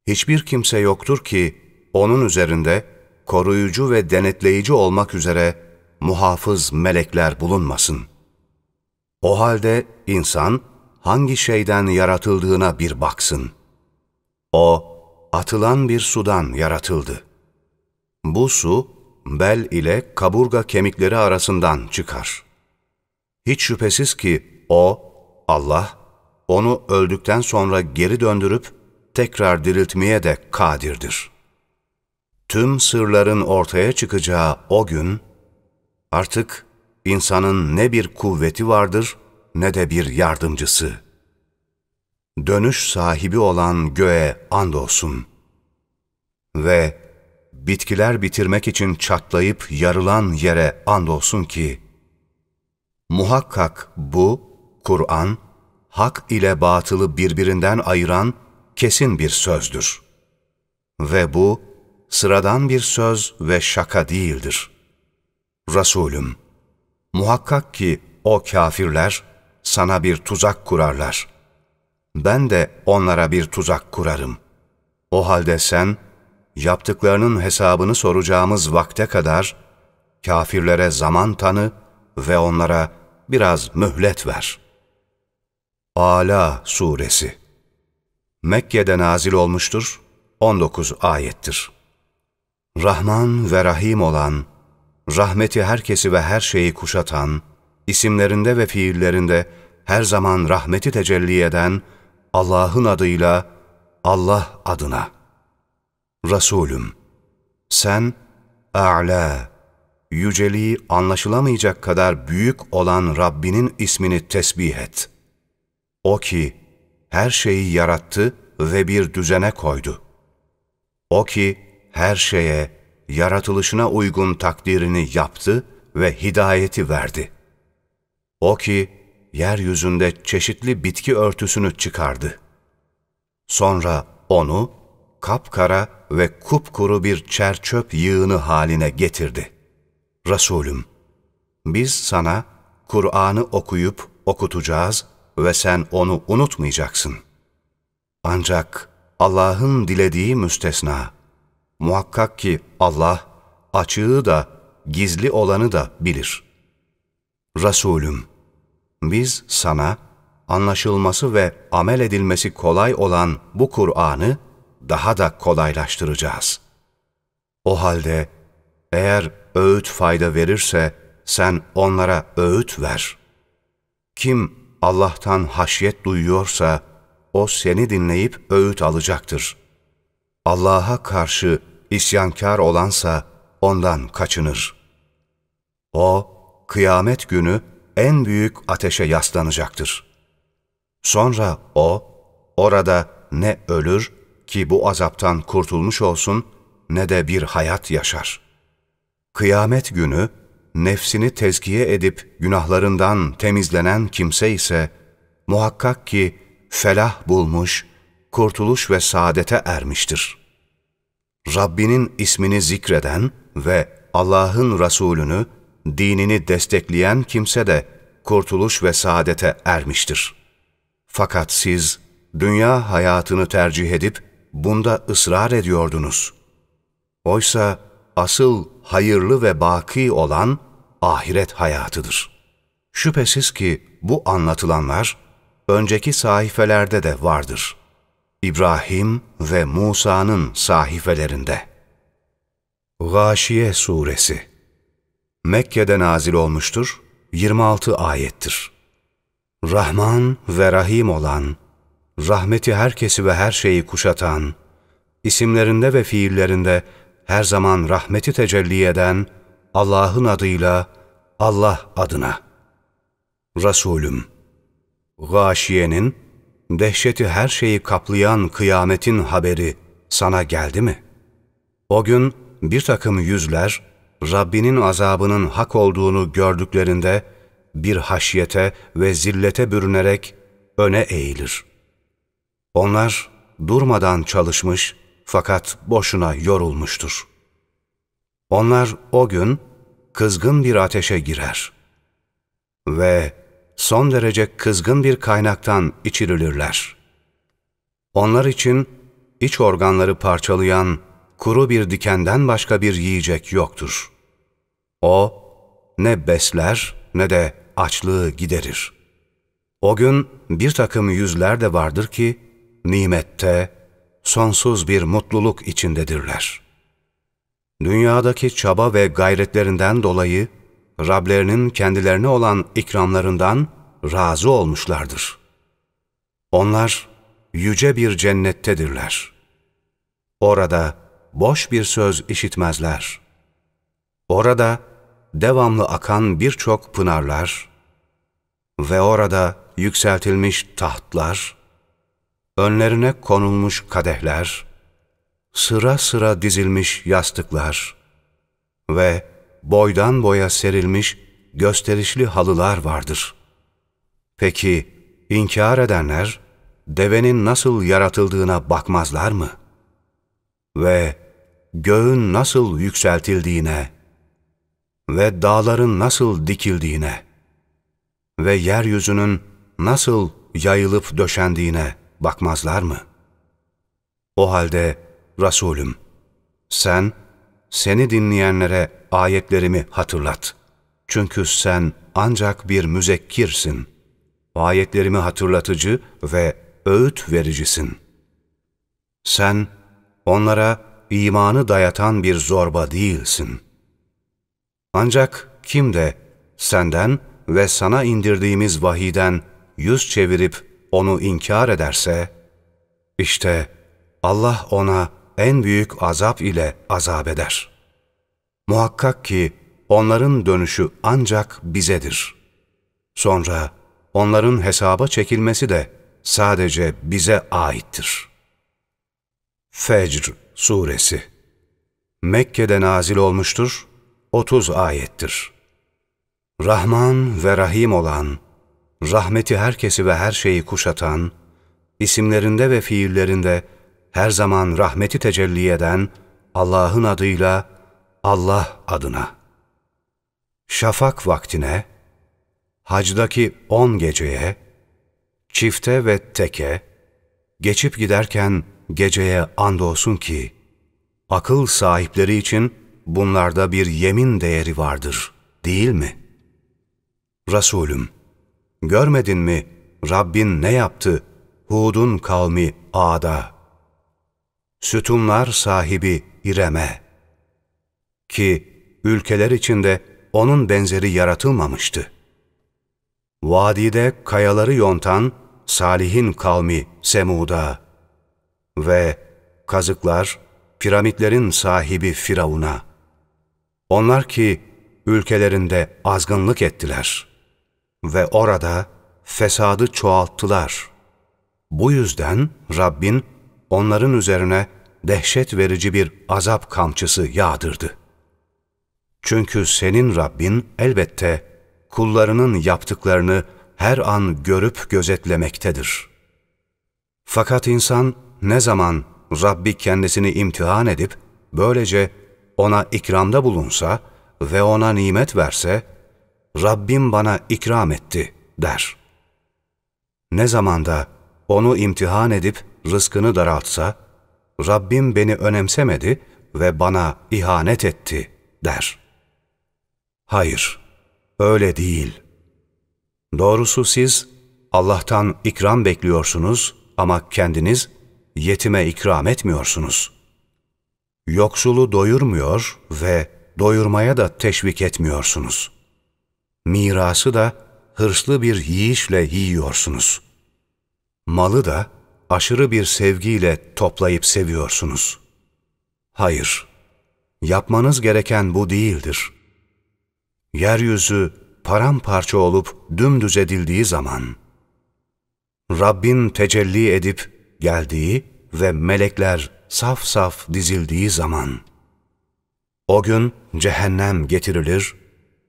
Hiçbir kimse yoktur ki onun üzerinde koruyucu ve denetleyici olmak üzere muhafız melekler bulunmasın. O halde insan hangi şeyden yaratıldığına bir baksın. O, atılan bir sudan yaratıldı. Bu su, bel ile kaburga kemikleri arasından çıkar. Hiç şüphesiz ki o, Allah, onu öldükten sonra geri döndürüp tekrar diriltmeye de kadirdir. Tüm sırların ortaya çıkacağı o gün, artık insanın ne bir kuvveti vardır ne de bir yardımcısı. Dönüş sahibi olan göğe andolsun. Ve bitkiler bitirmek için çatlayıp yarılan yere andolsun ki, muhakkak bu, Kur'an, hak ile batılı birbirinden ayıran kesin bir sözdür. Ve bu sıradan bir söz ve şaka değildir. Resulüm, muhakkak ki o kafirler sana bir tuzak kurarlar. Ben de onlara bir tuzak kurarım. O halde sen, yaptıklarının hesabını soracağımız vakte kadar, kafirlere zaman tanı ve onlara biraz mühlet ver. Ala Suresi Mekke'de nazil olmuştur, 19 ayettir. Rahman ve Rahim olan, rahmeti herkesi ve her şeyi kuşatan, isimlerinde ve fiillerinde her zaman rahmeti tecelli eden Allah'ın adıyla Allah adına. Resulüm, sen a'la, yüceliği anlaşılamayacak kadar büyük olan Rabbinin ismini tesbih et. O ki her şeyi yarattı ve bir düzene koydu. O ki her şeye, yaratılışına uygun takdirini yaptı ve hidayeti verdi. O ki yeryüzünde çeşitli bitki örtüsünü çıkardı. Sonra onu kapkara ve kupkuru bir çerçöp yığını haline getirdi. Resulüm, biz sana Kur'an'ı okuyup okutacağız ve sen onu unutmayacaksın. Ancak Allah'ın dilediği müstesna. Muhakkak ki Allah açığı da gizli olanı da bilir. Resulüm, biz sana anlaşılması ve amel edilmesi kolay olan bu Kur'an'ı daha da kolaylaştıracağız. O halde eğer öğüt fayda verirse sen onlara öğüt ver. Kim Allah'tan haşyet duyuyorsa o seni dinleyip öğüt alacaktır. Allah'a karşı isyankar olansa ondan kaçınır. O, kıyamet günü en büyük ateşe yaslanacaktır. Sonra o, orada ne ölür ki bu azaptan kurtulmuş olsun, ne de bir hayat yaşar. Kıyamet günü, nefsini tezkiye edip günahlarından temizlenen kimse ise, muhakkak ki felah bulmuş, kurtuluş ve saadete ermiştir. Rabbinin ismini zikreden ve Allah'ın Resulünü, dinini destekleyen kimse de kurtuluş ve saadete ermiştir. Fakat siz dünya hayatını tercih edip bunda ısrar ediyordunuz. Oysa asıl hayırlı ve baki olan ahiret hayatıdır. Şüphesiz ki bu anlatılanlar önceki sahifelerde de vardır. İbrahim ve Musa'nın sahifelerinde. Gâşiye Suresi Mekke'de nazil olmuştur, 26 ayettir. Rahman ve Rahim olan, rahmeti herkesi ve her şeyi kuşatan, isimlerinde ve fiillerinde her zaman rahmeti tecelli eden Allah'ın adıyla Allah adına. Resulüm, gâşiyenin, dehşeti her şeyi kaplayan kıyametin haberi sana geldi mi? O gün bir takım yüzler, Rabbinin azabının hak olduğunu gördüklerinde bir haşyete ve zillete bürünerek öne eğilir. Onlar durmadan çalışmış fakat boşuna yorulmuştur. Onlar o gün kızgın bir ateşe girer ve son derece kızgın bir kaynaktan içirilirler. Onlar için iç organları parçalayan kuru bir dikenden başka bir yiyecek yoktur. O ne besler ne de açlığı giderir. O gün bir takım yüzler de vardır ki nimette sonsuz bir mutluluk içindedirler. Dünyadaki çaba ve gayretlerinden dolayı Rablerinin kendilerine olan ikramlarından razı olmuşlardır. Onlar yüce bir cennettedirler. Orada boş bir söz işitmezler. Orada devamlı akan birçok pınarlar ve orada yükseltilmiş tahtlar, önlerine konulmuş kadehler, sıra sıra dizilmiş yastıklar ve boydan boya serilmiş gösterişli halılar vardır. Peki inkar edenler devenin nasıl yaratıldığına bakmazlar mı? Ve göğün nasıl yükseltildiğine ve dağların nasıl dikildiğine ve yeryüzünün nasıl yayılıp döşendiğine bakmazlar mı? O halde Resulüm, sen seni dinleyenlere ayetlerimi hatırlat. Çünkü sen ancak bir müzekkirsin. Ayetlerimi hatırlatıcı ve öğüt vericisin. Sen onlara imanı dayatan bir zorba değilsin. Ancak kim de senden ve sana indirdiğimiz vahiden yüz çevirip onu inkar ederse, işte Allah ona en büyük azap ile azap eder. Muhakkak ki onların dönüşü ancak bizedir. Sonra onların hesaba çekilmesi de sadece bize aittir. Fecr Suresi Mekke'de nazil olmuştur, 30 ayettir. Rahman ve Rahim olan, rahmeti herkesi ve her şeyi kuşatan, isimlerinde ve fiillerinde her zaman rahmeti tecelli eden Allah'ın adıyla Allah adına. Şafak vaktine, hacdaki on geceye, çifte ve teke, geçip giderken geceye andolsun ki, akıl sahipleri için bunlarda bir yemin değeri vardır, değil mi? Resulüm, görmedin mi Rabbin ne yaptı Hud'un kavmi Ağda? Sütunlar sahibi İrem'e ki ülkeler içinde onun benzeri yaratılmamıştı. Vadide kayaları yontan Salih'in kavmi Semud'a ve kazıklar piramitlerin sahibi Firavun'a. Onlar ki ülkelerinde azgınlık ettiler ve orada fesadı çoğalttılar. Bu yüzden Rabbin onların üzerine dehşet verici bir azap kamçısı yağdırdı. Çünkü senin Rabbin elbette kullarının yaptıklarını her an görüp gözetlemektedir. Fakat insan ne zaman Rabbi kendisini imtihan edip böylece ona ikramda bulunsa ve ona nimet verse, Rabbim bana ikram etti der. Ne zaman da onu imtihan edip rızkını daraltsa, Rabbim beni önemsemedi ve bana ihanet etti der. Hayır, öyle değil. Doğrusu siz Allah'tan ikram bekliyorsunuz ama kendiniz yetime ikram etmiyorsunuz. Yoksulu doyurmuyor ve doyurmaya da teşvik etmiyorsunuz. Mirası da hırslı bir yiyişle yiyorsunuz. Malı da aşırı bir sevgiyle toplayıp seviyorsunuz. Hayır, yapmanız gereken bu değildir. Yeryüzü paramparça olup dümdüz edildiği zaman, Rabbin tecelli edip geldiği ve melekler saf saf dizildiği zaman, o gün cehennem getirilir,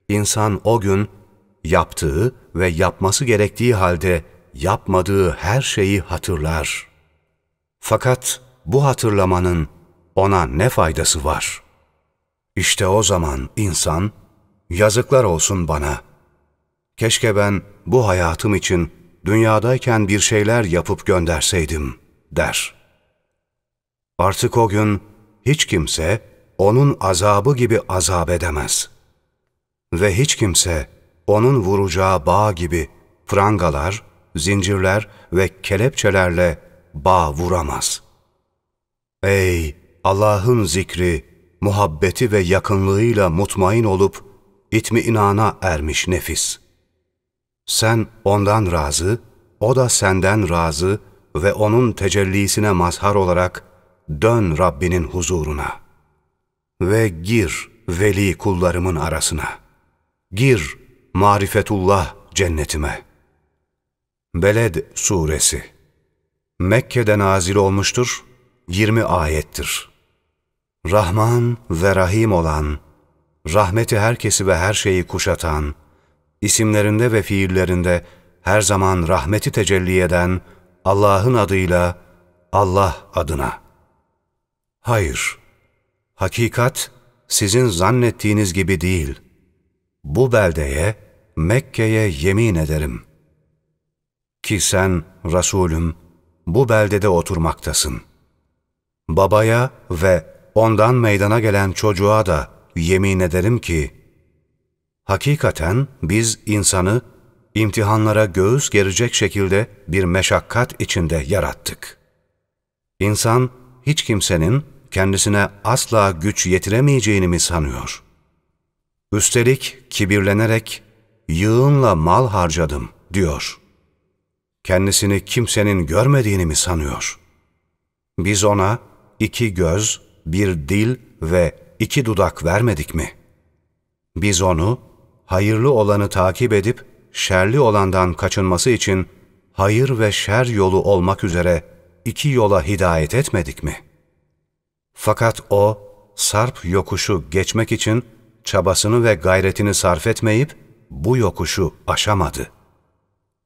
insan o gün yaptığı ve yapması gerektiği halde yapmadığı her şeyi hatırlar. Fakat bu hatırlamanın ona ne faydası var? İşte o zaman insan, yazıklar olsun bana. Keşke ben bu hayatım için dünyadayken bir şeyler yapıp gönderseydim, der. Artık o gün hiç kimse onun azabı gibi azap edemez. Ve hiç kimse onun vuracağı bağ gibi prangalar, zincirler ve kelepçelerle bağ vuramaz. Ey Allah'ın zikri, muhabbeti ve yakınlığıyla mutmain olup itminana ermiş nefis. Sen ondan razı, o da senden razı ve onun tecellisine mazhar olarak dön Rabbinin huzuruna. Ve gir veli kullarımın arasına. Gir marifetullah cennetime.'' Beled Suresi Mekke'de nazil olmuştur, 20 ayettir. Rahman ve Rahim olan, rahmeti herkesi ve her şeyi kuşatan, isimlerinde ve fiillerinde her zaman rahmeti tecelli eden Allah'ın adıyla Allah adına. Hayır, hakikat sizin zannettiğiniz gibi değil. Bu beldeye, Mekke'ye yemin ederim.'' Ki sen Resulüm bu beldede oturmaktasın. Babaya ve ondan meydana gelen çocuğa da yemin ederim ki, hakikaten biz insanı imtihanlara göğüs gerecek şekilde bir meşakkat içinde yarattık. İnsan hiç kimsenin kendisine asla güç yetiremeyeceğini mi sanıyor? Üstelik kibirlenerek yığınla mal harcadım diyor. Kendisini kimsenin görmediğini mi sanıyor? Biz ona iki göz, bir dil ve iki dudak vermedik mi? Biz onu hayırlı olanı takip edip şerli olandan kaçınması için hayır ve şer yolu olmak üzere iki yola hidayet etmedik mi? Fakat o, sarp yokuşu geçmek için çabasını ve gayretini sarf etmeyip bu yokuşu aşamadı.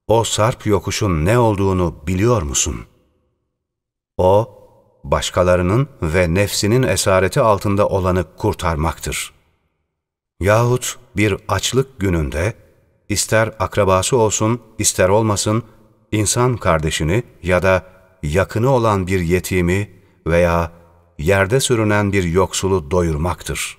O sarp yokuşun ne olduğunu biliyor musun? O, başkalarının ve nefsinin esareti altında olanı kurtarmaktır. Yahut bir açlık gününde, ister akrabası olsun, ister olmasın, insan kardeşini ya da yakını olan bir yetimi veya yerde sürünen bir yoksulu doyurmaktır.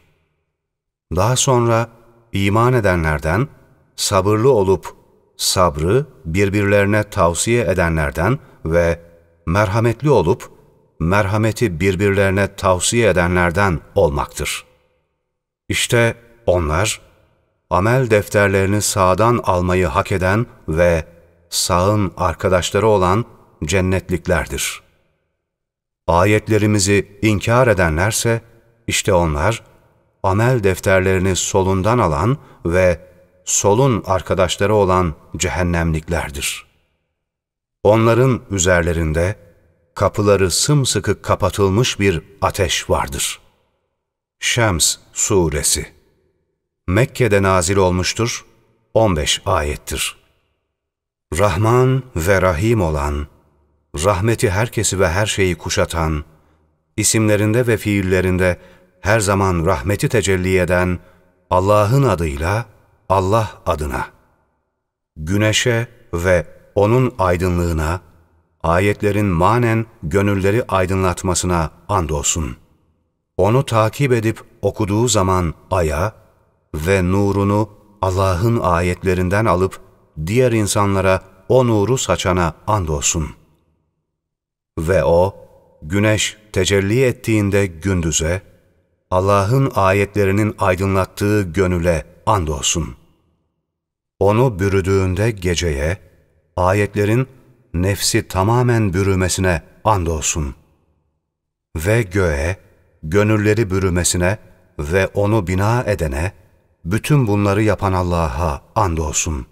Daha sonra iman edenlerden, sabırlı olup sabrı birbirlerine tavsiye edenlerden ve merhametli olup merhameti birbirlerine tavsiye edenlerden olmaktır. İşte onlar, amel defterlerini sağdan almayı hak eden ve sağın arkadaşları olan cennetliklerdir. Ayetlerimizi inkar edenlerse, işte onlar, amel defterlerini solundan alan ve solun arkadaşları olan cehennemliklerdir. Onların üzerlerinde kapıları sımsıkı kapatılmış bir ateş vardır. Şems Suresi Mekke'de nazil olmuştur, 15 ayettir. Rahman ve Rahim olan, rahmeti herkesi ve her şeyi kuşatan, isimlerinde ve fiillerinde her zaman rahmeti tecelli eden Allah'ın adıyla Allah adına, güneşe ve onun aydınlığına, ayetlerin manen gönülleri aydınlatmasına andolsun. Onu takip edip okuduğu zaman aya ve nurunu Allah'ın ayetlerinden alıp diğer insanlara o nuru saçana andolsun. Ve o, güneş tecelli ettiğinde gündüze, Allah'ın ayetlerinin aydınlattığı gönüle andolsun. Onu bürüdüğünde geceye, ayetlerin nefsi tamamen bürümesine andolsun. Ve göğe, gönülleri bürümesine ve onu bina edene, bütün bunları yapan Allah'a andolsun.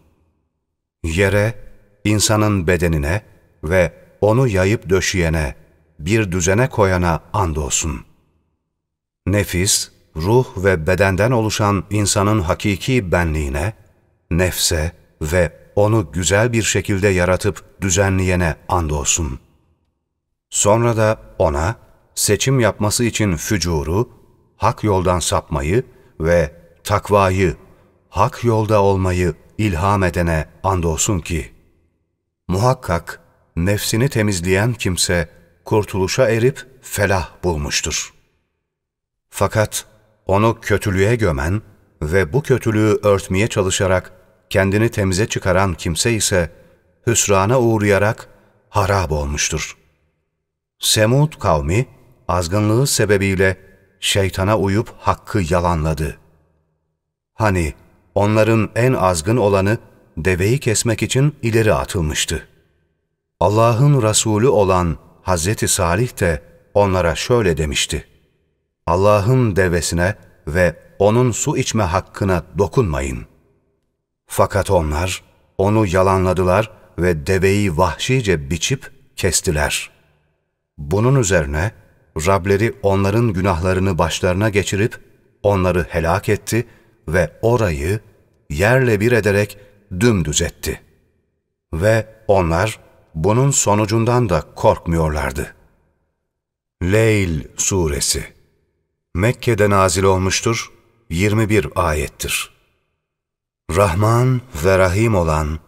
Yere, insanın bedenine ve onu yayıp döşeyene, bir düzene koyana andolsun. Nefis, ruh ve bedenden oluşan insanın hakiki benliğine, nefse ve onu güzel bir şekilde yaratıp düzenleyene andolsun. Sonra da ona seçim yapması için fücuru, hak yoldan sapmayı ve takvayı, hak yolda olmayı ilham edene andolsun ki, muhakkak nefsini temizleyen kimse kurtuluşa erip felah bulmuştur. Fakat onu kötülüğe gömen ve bu kötülüğü örtmeye çalışarak kendini temize çıkaran kimse ise hüsrana uğrayarak harap olmuştur. Semud kavmi azgınlığı sebebiyle şeytana uyup hakkı yalanladı. Hani onların en azgın olanı deveyi kesmek için ileri atılmıştı. Allah'ın Resulü olan Hazreti Salih de onlara şöyle demişti. Allah'ın devesine ve onun su içme hakkına dokunmayın. Fakat onlar onu yalanladılar ve deveyi vahşice biçip kestiler. Bunun üzerine Rableri onların günahlarını başlarına geçirip onları helak etti ve orayı yerle bir ederek dümdüz etti. Ve onlar bunun sonucundan da korkmuyorlardı. Leyl Suresi Mekke'de nazil olmuştur, 21 ayettir. Rahman ve Rahim olan,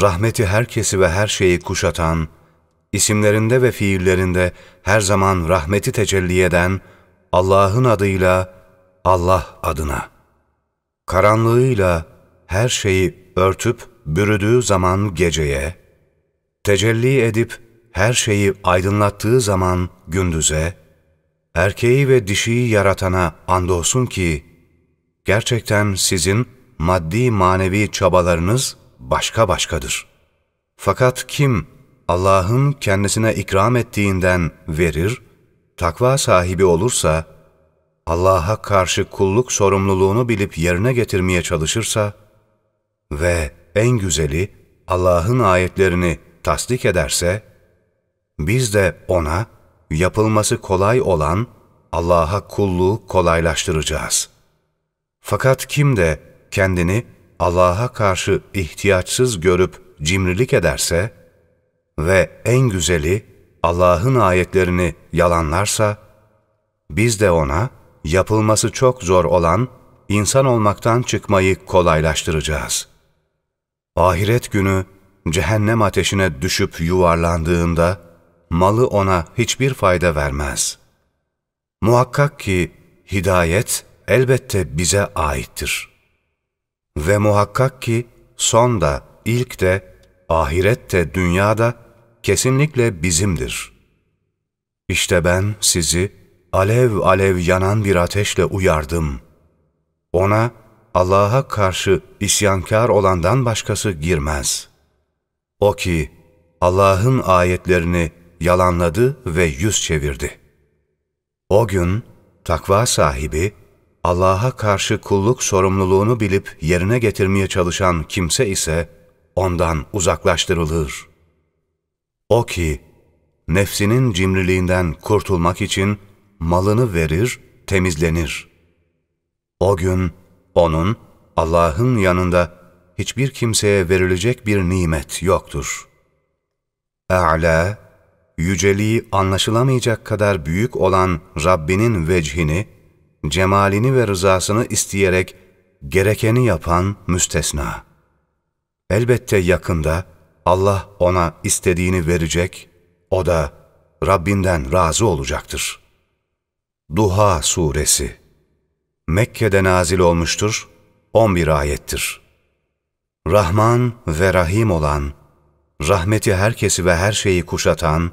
rahmeti herkesi ve her şeyi kuşatan, isimlerinde ve fiillerinde her zaman rahmeti tecelli eden Allah'ın adıyla Allah adına. Karanlığıyla her şeyi örtüp bürüdüğü zaman geceye, tecelli edip her şeyi aydınlattığı zaman gündüze, erkeği ve dişiyi yaratana andolsun ki, gerçekten sizin maddi manevi çabalarınız başka başkadır. Fakat kim Allah'ın kendisine ikram ettiğinden verir, takva sahibi olursa, Allah'a karşı kulluk sorumluluğunu bilip yerine getirmeye çalışırsa ve en güzeli Allah'ın ayetlerini tasdik ederse, biz de ona yapılması kolay olan Allah'a kulluğu kolaylaştıracağız. Fakat kim de kendini Allah'a karşı ihtiyaçsız görüp cimrilik ederse ve en güzeli Allah'ın ayetlerini yalanlarsa, biz de ona yapılması çok zor olan insan olmaktan çıkmayı kolaylaştıracağız. Ahiret günü cehennem ateşine düşüp yuvarlandığında, malı ona hiçbir fayda vermez. Muhakkak ki hidayet elbette bize aittir. Ve muhakkak ki son da, ilk de, ahiret de, dünyada kesinlikle bizimdir. İşte ben sizi alev alev yanan bir ateşle uyardım. Ona Allah'a karşı isyankar olandan başkası girmez. O ki Allah'ın ayetlerini yalanladı ve yüz çevirdi. O gün takva sahibi, Allah'a karşı kulluk sorumluluğunu bilip yerine getirmeye çalışan kimse ise ondan uzaklaştırılır. O ki nefsinin cimriliğinden kurtulmak için malını verir, temizlenir. O gün onun Allah'ın yanında hiçbir kimseye verilecek bir nimet yoktur. E'lâ, yüceliği anlaşılamayacak kadar büyük olan Rabbinin vechini, cemalini ve rızasını isteyerek gerekeni yapan müstesna. Elbette yakında Allah ona istediğini verecek, o da Rabbinden razı olacaktır. Duha Suresi Mekke'de nazil olmuştur, 11 ayettir. Rahman ve Rahim olan, rahmeti herkesi ve her şeyi kuşatan,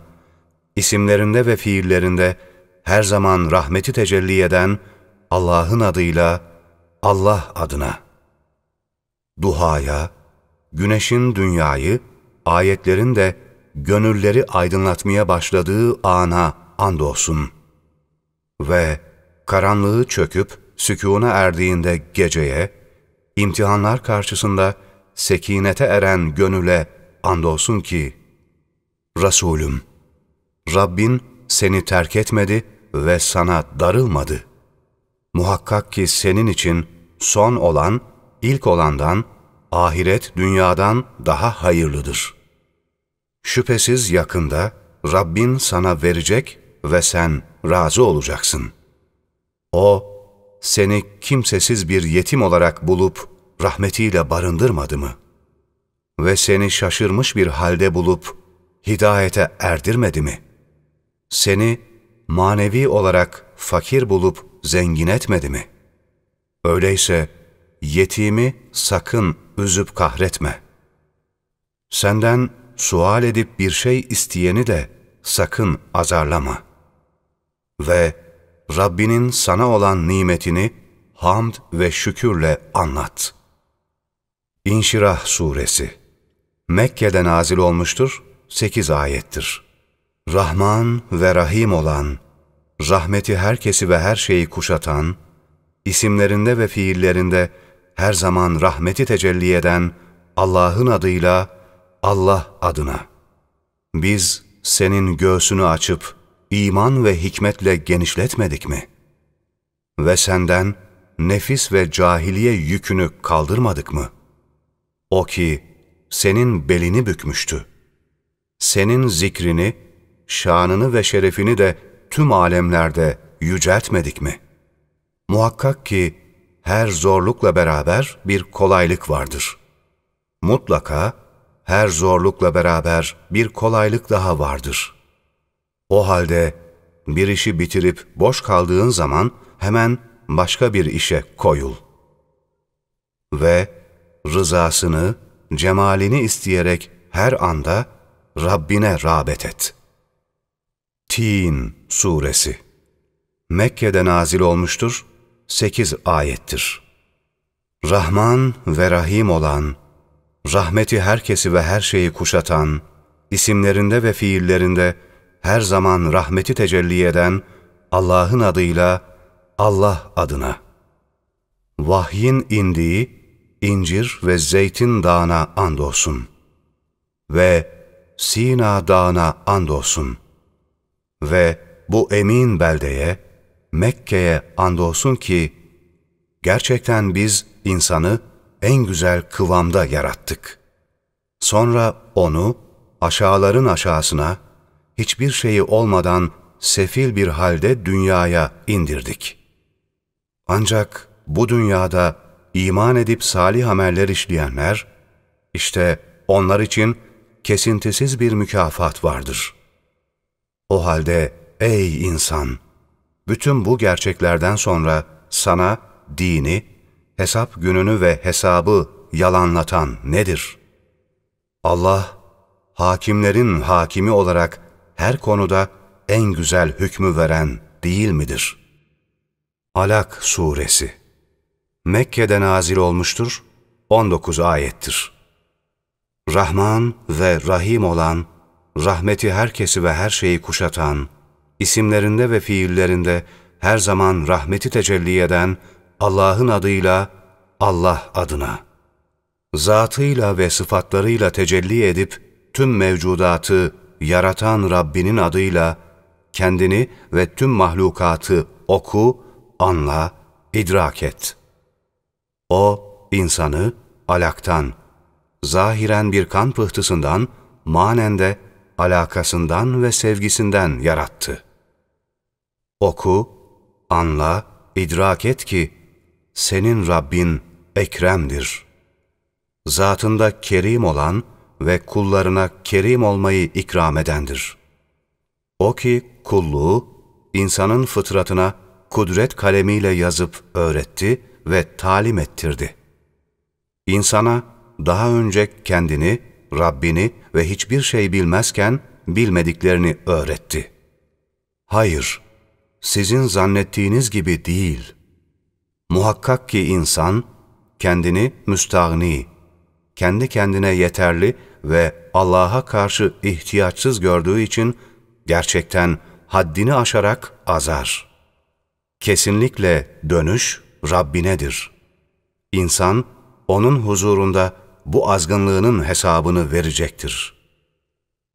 isimlerinde ve fiillerinde her zaman rahmeti tecelli eden Allah'ın adıyla, Allah adına. Duhaya, güneşin dünyayı, ayetlerin de gönülleri aydınlatmaya başladığı ana andolsun. Ve karanlığı çöküp sükûna erdiğinde geceye, imtihanlar karşısında sekinete eren gönüle andolsun ki, Resulüm, Rabbin seni terk etmedi ve sana darılmadı. Muhakkak ki senin için son olan, ilk olandan, ahiret dünyadan daha hayırlıdır. Şüphesiz yakında Rabbin sana verecek ve sen razı olacaksın. O, seni kimsesiz bir yetim olarak bulup rahmetiyle barındırmadı mı? Ve seni şaşırmış bir halde bulup hidayete erdirmedi mi? Seni manevi olarak fakir bulup zengin etmedi mi? Öyleyse yetimi sakın üzüp kahretme. Senden sual edip bir şey isteyeni de sakın azarlama. Ve Rabbinin sana olan nimetini hamd ve şükürle anlat. İnşirah Suresi Mekke'de nazil olmuştur, 8 ayettir. Rahman ve Rahim olan, rahmeti herkesi ve her şeyi kuşatan, isimlerinde ve fiillerinde her zaman rahmeti tecelli eden Allah'ın adıyla Allah adına. Biz senin göğsünü açıp iman ve hikmetle genişletmedik mi? Ve senden nefis ve cahiliye yükünü kaldırmadık mı? O ki senin belini bükmüştü. Senin zikrini, şanını ve şerefini de tüm alemlerde yüceltmedik mi? Muhakkak ki her zorlukla beraber bir kolaylık vardır. Mutlaka her zorlukla beraber bir kolaylık daha vardır. O halde bir işi bitirip boş kaldığın zaman hemen başka bir işe koyul. Ve rızasını, cemalini isteyerek her anda Rabbine rağbet et. Tin Suresi Mekke'de nazil olmuştur, 8 ayettir. Rahman ve Rahim olan, rahmeti herkesi ve her şeyi kuşatan, isimlerinde ve fiillerinde her zaman rahmeti tecelli eden Allah'ın adıyla Allah adına. Vahyin indiği incir ve zeytin dağına andolsun. Ve Sina dağına andolsun. Ve bu emin beldeye, Mekke'ye andolsun ki, gerçekten biz insanı en güzel kıvamda yarattık. Sonra onu aşağıların aşağısına, hiçbir şeyi olmadan sefil bir halde dünyaya indirdik. Ancak bu dünyada iman edip salih ameller işleyenler, işte onlar için kesintisiz bir mükafat vardır. O halde ey insan! Bütün bu gerçeklerden sonra sana dini, hesap gününü ve hesabı yalanlatan nedir? Allah, hakimlerin hakimi olarak her konuda en güzel hükmü veren değil midir? Alak Suresi Mekke'de nazil olmuştur, 19 ayettir. Rahman ve Rahim olan, rahmeti herkesi ve her şeyi kuşatan, isimlerinde ve fiillerinde her zaman rahmeti tecelli eden Allah'ın adıyla Allah adına. Zatıyla ve sıfatlarıyla tecelli edip tüm mevcudatı yaratan Rabbinin adıyla kendini ve tüm mahlukatı oku, anla, idrak et. O, insanı alaktan, zahiren bir kan pıhtısından, manen de alakasından ve sevgisinden yarattı. Oku, anla, idrak et ki, senin Rabbin Ekrem'dir. Zatında kerim olan ve kullarına kerim olmayı ikram edendir. O ki kulluğu, insanın fıtratına kudret kalemiyle yazıp öğretti ve talim ettirdi. İnsana daha önce kendini, Rabbini ve hiçbir şey bilmezken bilmediklerini öğretti. Hayır, sizin zannettiğiniz gibi değil. Muhakkak ki insan, kendini müstahni, kendi kendine yeterli ve Allah'a karşı ihtiyaçsız gördüğü için gerçekten haddini aşarak azar. Kesinlikle dönüş Rabbinedir. İnsan, onun huzurunda bu azgınlığının hesabını verecektir.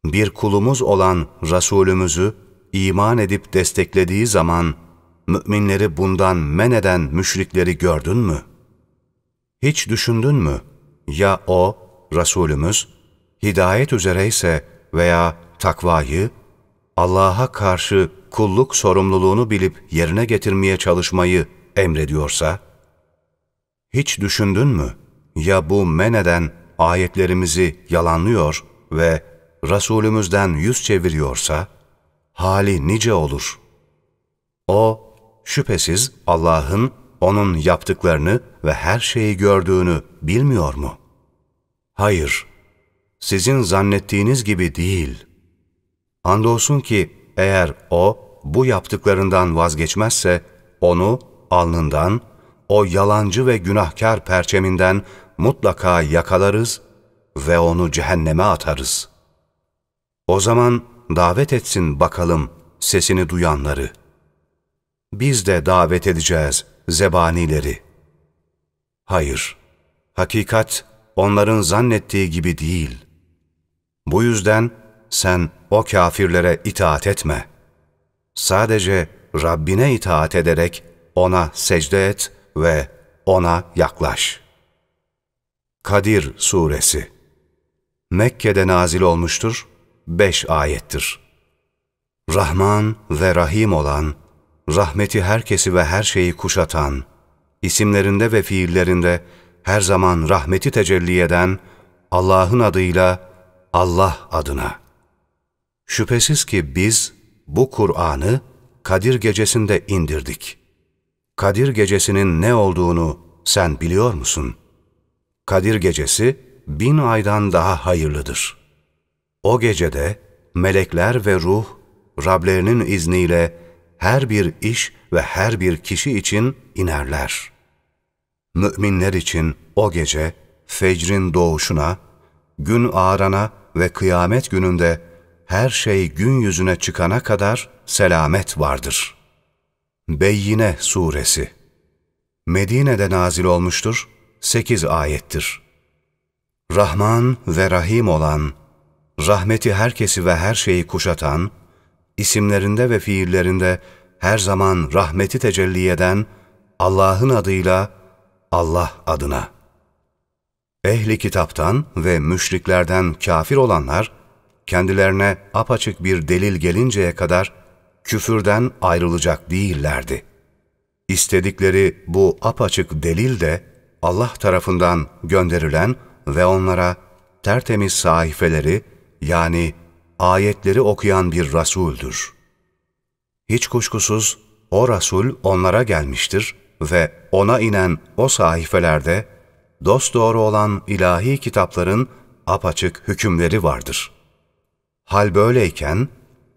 Bir kulumuz olan Resulümüzü iman edip desteklediği zaman, müminleri bundan men eden müşrikleri gördün mü? Hiç düşündün mü? Ya o, Resulümüz, hidayet üzereyse veya takvayı, Allah'a karşı kulluk sorumluluğunu bilip yerine getirmeye çalışmayı emrediyorsa, hiç düşündün mü? Ya bu meneden ayetlerimizi yalanlıyor ve Resulümüzden yüz çeviriyorsa, hali nice olur. O, şüphesiz Allah'ın onun yaptıklarını ve her şeyi gördüğünü bilmiyor mu? Hayır, sizin zannettiğiniz gibi değil. Andolsun ki eğer o bu yaptıklarından vazgeçmezse, onu alnından, o yalancı ve günahkar perçeminden mutlaka yakalarız ve onu cehenneme atarız. O zaman davet etsin bakalım sesini duyanları. Biz de davet edeceğiz zebanileri. Hayır, hakikat onların zannettiği gibi değil. Bu yüzden sen o kafirlere itaat etme. Sadece Rabbine itaat ederek ona secde et ve ona yaklaş. Kadir Suresi Mekke'de nazil olmuştur, beş ayettir. Rahman ve Rahim olan, rahmeti herkesi ve her şeyi kuşatan, isimlerinde ve fiillerinde her zaman rahmeti tecelli eden Allah'ın adıyla, Allah adına. Şüphesiz ki biz bu Kur'an'ı Kadir gecesinde indirdik. Kadir gecesinin ne olduğunu sen biliyor musun? Kadir gecesi bin aydan daha hayırlıdır. O gecede melekler ve ruh Rablerinin izniyle her bir iş ve her bir kişi için inerler. Müminler için o gece fecrin doğuşuna, gün ağarana ve kıyamet gününde her şey gün yüzüne çıkana kadar selamet vardır. Beyyine Suresi Medine'de nazil olmuştur, 8 ayettir. Rahman ve Rahim olan, rahmeti herkesi ve her şeyi kuşatan, isimlerinde ve fiillerinde her zaman rahmeti tecelli eden Allah'ın adıyla Allah adına. Ehli kitaptan ve müşriklerden kafir olanlar, kendilerine apaçık bir delil gelinceye kadar küfürden ayrılacak değillerdi. İstedikleri bu apaçık delil de Allah tarafından gönderilen ve onlara tertemiz sahifeleri yani ayetleri okuyan bir Rasuldür. Hiç kuşkusuz o Rasul onlara gelmiştir ve ona inen o sahifelerde dosdoğru olan ilahi kitapların apaçık hükümleri vardır. Hal böyleyken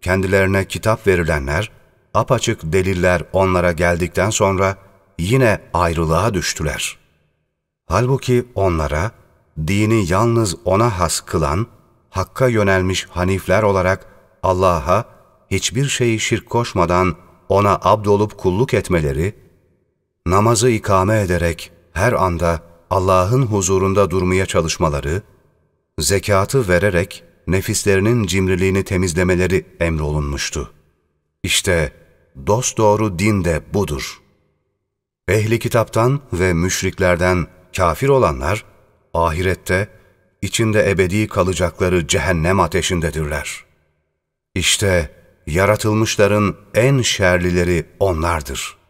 kendilerine kitap verilenler, apaçık deliller onlara geldikten sonra yine ayrılığa düştüler. Halbuki onlara, dini yalnız ona has kılan, Hakk'a yönelmiş hanifler olarak Allah'a hiçbir şeyi şirk koşmadan ona abdolup kulluk etmeleri, namazı ikame ederek her anda Allah'ın huzurunda durmaya çalışmaları, zekatı vererek nefislerinin cimriliğini temizlemeleri emrolunmuştu. İşte dosdoğru din de budur. Ehli kitaptan ve müşriklerden kafir olanlar, ahirette içinde ebedi kalacakları cehennem ateşindedirler. İşte yaratılmışların en şerlileri onlardır.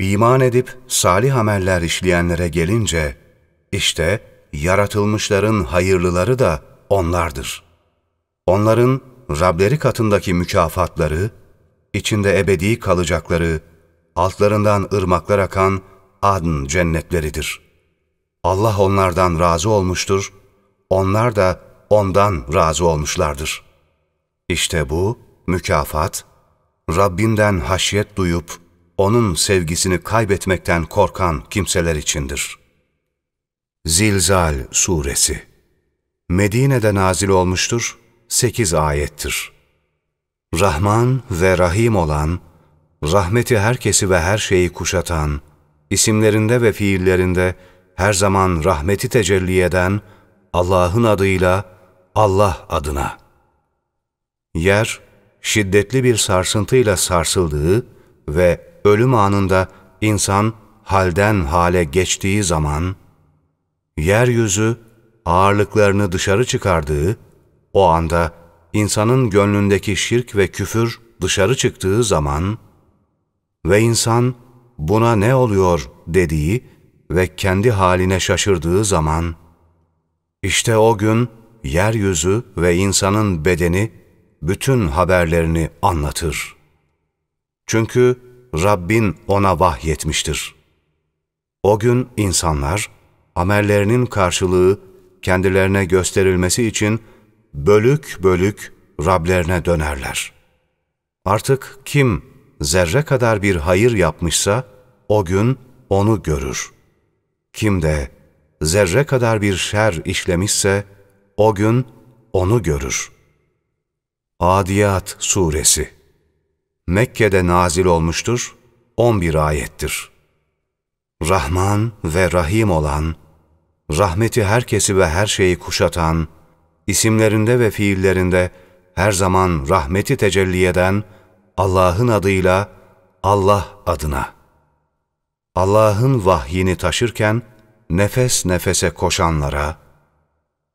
İman edip salih ameller işleyenlere gelince, işte yaratılmışların hayırlıları da onlardır. Onların Rableri katındaki mükafatları, içinde ebedi kalacakları, altlarından ırmaklar akan adn cennetleridir. Allah onlardan razı olmuştur, onlar da ondan razı olmuşlardır. İşte bu mükafat, Rabbinden haşyet duyup, onun sevgisini kaybetmekten korkan kimseler içindir. Zilzal Suresi Medine'de nazil olmuştur, 8 ayettir. Rahman ve Rahim olan, rahmeti herkesi ve her şeyi kuşatan, isimlerinde ve fiillerinde her zaman rahmeti tecelli eden Allah'ın adıyla Allah adına. Yer, şiddetli bir sarsıntıyla sarsıldığı ve ölüm anında insan halden hale geçtiği zaman, yeryüzü ağırlıklarını dışarı çıkardığı, o anda insanın gönlündeki şirk ve küfür dışarı çıktığı zaman ve insan buna ne oluyor dediği ve kendi haline şaşırdığı zaman, işte o gün yeryüzü ve insanın bedeni bütün haberlerini anlatır. Çünkü Rabbin ona vahyetmiştir. O gün insanlar, amellerinin karşılığı kendilerine gösterilmesi için bölük bölük Rablerine dönerler. Artık kim zerre kadar bir hayır yapmışsa o gün onu görür. Kim de zerre kadar bir şer işlemişse o gün onu görür. Adiyat Suresi Mekke'de nazil olmuştur, 11 ayettir. Rahman ve Rahim olan, rahmeti herkesi ve her şeyi kuşatan, isimlerinde ve fiillerinde her zaman rahmeti tecelli eden Allah'ın adıyla Allah adına. Allah'ın vahyini taşırken nefes nefese koşanlara,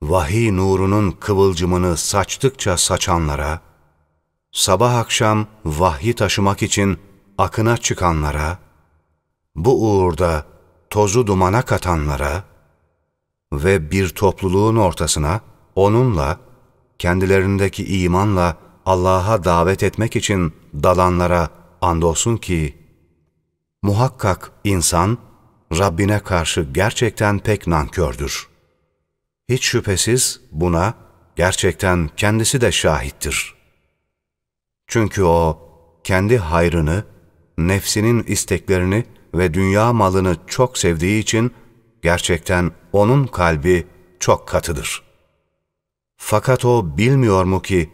vahiy nurunun kıvılcımını saçtıkça saçanlara, sabah akşam vahyi taşımak için akına çıkanlara, bu uğurda tozu dumana katanlara, ve bir topluluğun ortasına onunla, kendilerindeki imanla Allah'a davet etmek için dalanlara andolsun ki, muhakkak insan Rabbine karşı gerçekten pek nankördür. Hiç şüphesiz buna gerçekten kendisi de şahittir. Çünkü o kendi hayrını, nefsinin isteklerini ve dünya malını çok sevdiği için gerçekten onun kalbi çok katıdır. Fakat o bilmiyor mu ki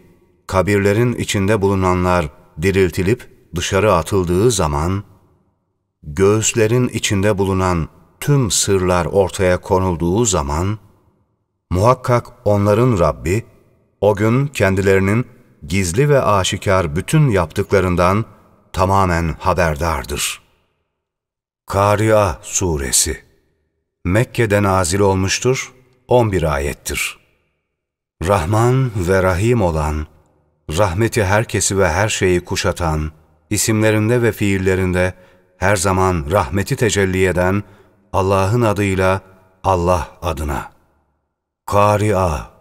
kabirlerin içinde bulunanlar diriltilip dışarı atıldığı zaman göğüslerin içinde bulunan tüm sırlar ortaya konulduğu zaman muhakkak onların Rabbi o gün kendilerinin gizli ve aşikar bütün yaptıklarından tamamen haberdardır. Kariya Suresi Mekke'de nazil olmuştur, 11 ayettir. Rahman ve Rahim olan, rahmeti herkesi ve her şeyi kuşatan, isimlerinde ve fiillerinde her zaman rahmeti tecelli eden Allah'ın adıyla Allah adına. Kari'a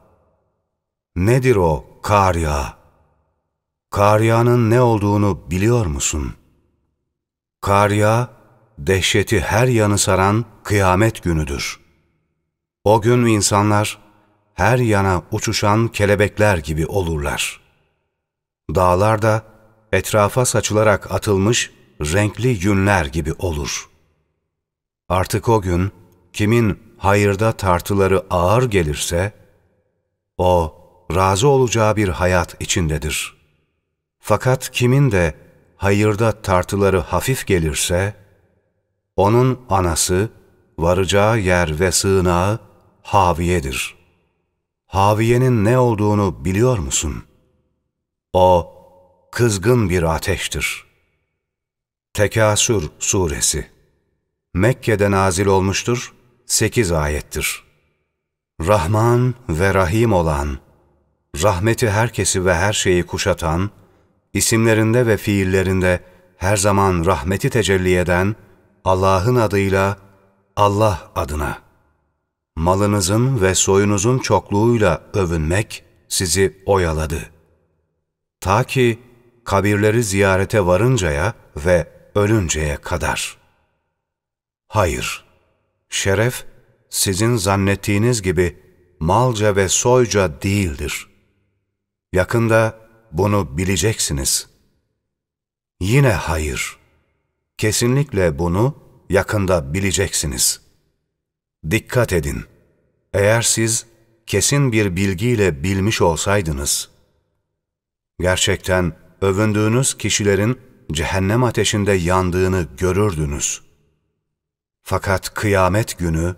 Nedir o Kari'a? Karia'nın ne olduğunu biliyor musun? Kari'a, dehşeti her yanı saran kıyamet günüdür. O gün insanlar her yana uçuşan kelebekler gibi olurlar. Dağlar da etrafa saçılarak atılmış renkli yünler gibi olur. Artık o gün kimin hayırda tartıları ağır gelirse, o razı olacağı bir hayat içindedir. Fakat kimin de hayırda tartıları hafif gelirse, onun anası, varacağı yer ve sığınağı haviyedir. Haviyenin ne olduğunu biliyor musun? O, kızgın bir ateştir.'' Tekasür Suresi Mekke'de nazil olmuştur, 8 ayettir. Rahman ve Rahim olan, rahmeti herkesi ve her şeyi kuşatan, isimlerinde ve fiillerinde her zaman rahmeti tecelli eden Allah'ın adıyla Allah adına. Malınızın ve soyunuzun çokluğuyla övünmek sizi oyaladı. Ta ki kabirleri ziyarete varıncaya ve ölünceye kadar. Hayır, şeref sizin zannettiğiniz gibi malca ve soyca değildir. Yakında bunu bileceksiniz. Yine hayır, kesinlikle bunu yakında bileceksiniz. Dikkat edin, eğer siz kesin bir bilgiyle bilmiş olsaydınız, gerçekten övündüğünüz kişilerin cehennem ateşinde yandığını görürdünüz. Fakat kıyamet günü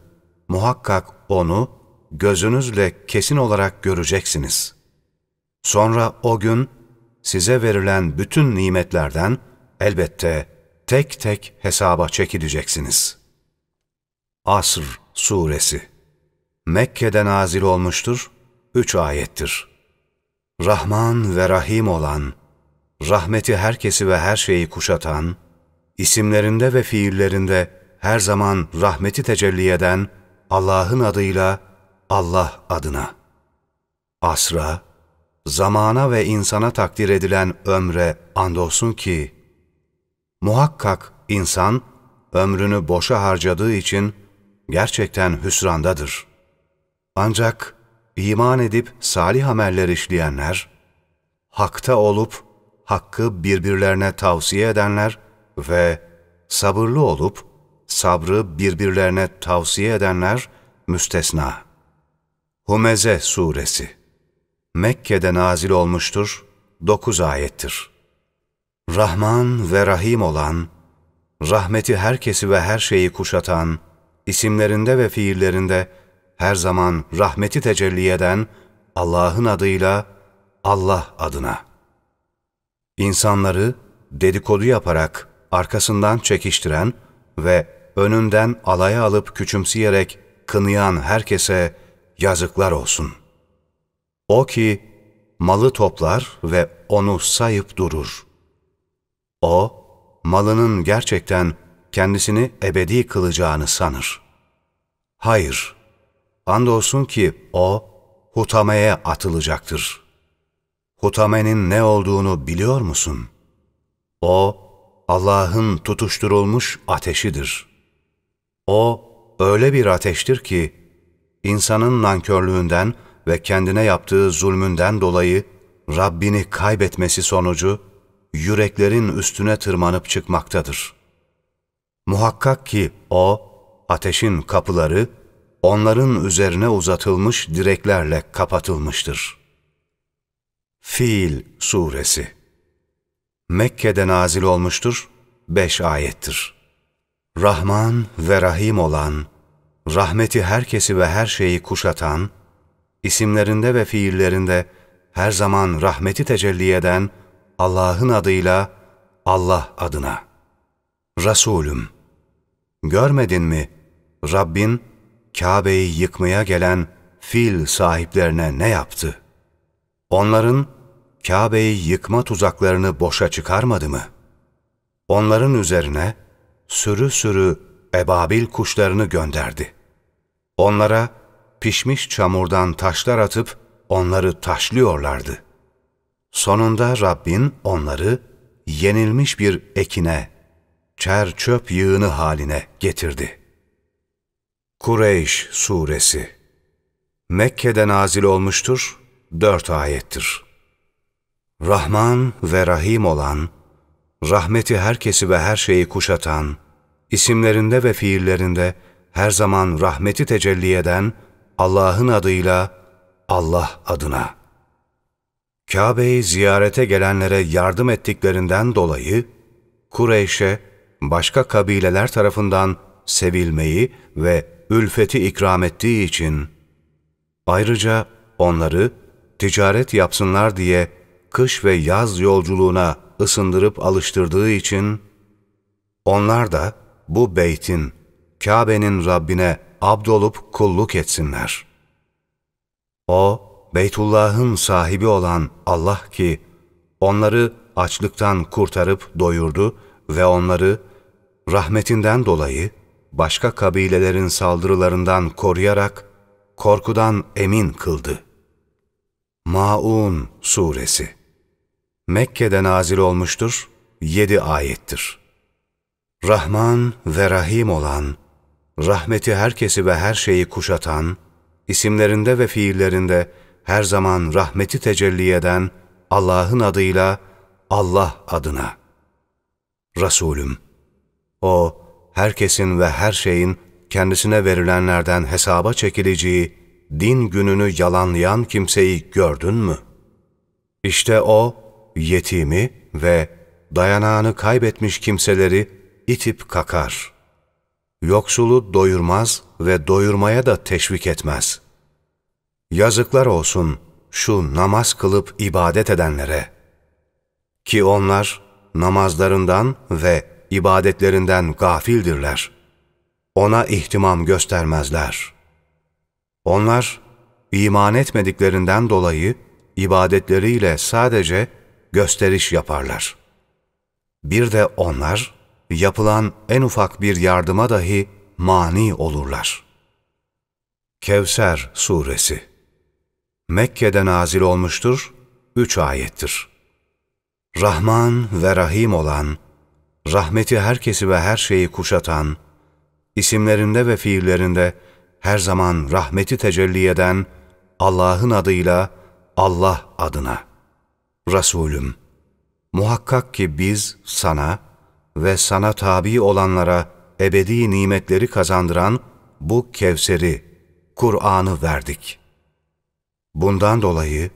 muhakkak onu gözünüzle kesin olarak göreceksiniz. Sonra o gün size verilen bütün nimetlerden elbette tek tek hesaba çekileceksiniz. Asr Suresi Mekke'de nazil olmuştur, üç ayettir. Rahman ve Rahim olan, rahmeti herkesi ve her şeyi kuşatan, isimlerinde ve fiillerinde her zaman rahmeti tecelli eden Allah'ın adıyla Allah adına. Asra, zamana ve insana takdir edilen ömre andolsun ki, muhakkak insan ömrünü boşa harcadığı için gerçekten hüsrandadır. Ancak iman edip salih ameller işleyenler, hakta olup hakkı birbirlerine tavsiye edenler ve sabırlı olup sabrı birbirlerine tavsiye edenler müstesna. Humeze Suresi Mekke'de nazil olmuştur, 9 ayettir. Rahman ve Rahim olan, rahmeti herkesi ve her şeyi kuşatan, isimlerinde ve fiillerinde her zaman rahmeti tecelli eden Allah'ın adıyla Allah adına.'' İnsanları dedikodu yaparak arkasından çekiştiren ve önünden alaya alıp küçümseyerek kınayan herkese yazıklar olsun. O ki malı toplar ve onu sayıp durur. O, malının gerçekten kendisini ebedi kılacağını sanır. Hayır, Andolsun ki o hutameye atılacaktır. Hutamenin ne olduğunu biliyor musun? O, Allah'ın tutuşturulmuş ateşidir. O, öyle bir ateştir ki, insanın nankörlüğünden ve kendine yaptığı zulmünden dolayı Rabbini kaybetmesi sonucu, yüreklerin üstüne tırmanıp çıkmaktadır. Muhakkak ki O, ateşin kapıları, onların üzerine uzatılmış direklerle kapatılmıştır. Fiil Suresi Mekke'de nazil olmuştur, beş ayettir. Rahman ve Rahim olan, rahmeti herkesi ve her şeyi kuşatan, isimlerinde ve fiillerinde her zaman rahmeti tecelli eden Allah'ın adıyla Allah adına. Resulüm, görmedin mi Rabbin Kabe'yi yıkmaya gelen fil sahiplerine ne yaptı? Onların Kabe'yi yıkma tuzaklarını boşa çıkarmadı mı? Onların üzerine sürü sürü ebabil kuşlarını gönderdi. Onlara pişmiş çamurdan taşlar atıp onları taşlıyorlardı. Sonunda Rabbin onları yenilmiş bir ekine, çer çöp yığını haline getirdi. Kureyş Suresi Mekke'de nazil olmuştur, dört ayettir. Rahman ve Rahim olan, rahmeti herkesi ve her şeyi kuşatan, isimlerinde ve fiillerinde her zaman rahmeti tecelli eden Allah'ın adıyla Allah adına. Kabe'yi ziyarete gelenlere yardım ettiklerinden dolayı Kureyş'e başka kabileler tarafından sevilmeyi ve ülfeti ikram ettiği için ayrıca onları ticaret yapsınlar diye kış ve yaz yolculuğuna ısındırıp alıştırdığı için onlar da bu beytin, Kabe'nin Rabbine abdolup kulluk etsinler. O, Beytullah'ın sahibi olan Allah ki, onları açlıktan kurtarıp doyurdu ve onları rahmetinden dolayı başka kabilelerin saldırılarından koruyarak korkudan emin kıldı. Maun Suresi Mekke'de nazil olmuştur, yedi ayettir. Rahman ve Rahim olan, rahmeti herkesi ve her şeyi kuşatan, isimlerinde ve fiillerinde her zaman rahmeti tecelli eden Allah'ın adıyla Allah adına. Resulüm, O, herkesin ve her şeyin kendisine verilenlerden hesaba çekileceği din gününü yalanlayan kimseyi gördün mü? İşte o, yetimi ve dayanağını kaybetmiş kimseleri itip kakar. Yoksulu doyurmaz ve doyurmaya da teşvik etmez. Yazıklar olsun şu namaz kılıp ibadet edenlere. Ki onlar namazlarından ve ibadetlerinden gafildirler. Ona ihtimam göstermezler. Onlar iman etmediklerinden dolayı ibadetleriyle sadece gösteriş yaparlar. Bir de onlar yapılan en ufak bir yardıma dahi mani olurlar. Kevser Suresi Mekke'de nazil olmuştur, üç ayettir. Rahman ve Rahim olan, rahmeti herkesi ve her şeyi kuşatan, isimlerinde ve fiillerinde her zaman rahmeti tecelli eden Allah'ın adıyla Allah adına. Resulüm, muhakkak ki biz sana ve sana tabi olanlara ebedi nimetleri kazandıran bu Kevser'i, Kur'an'ı verdik. Bundan dolayı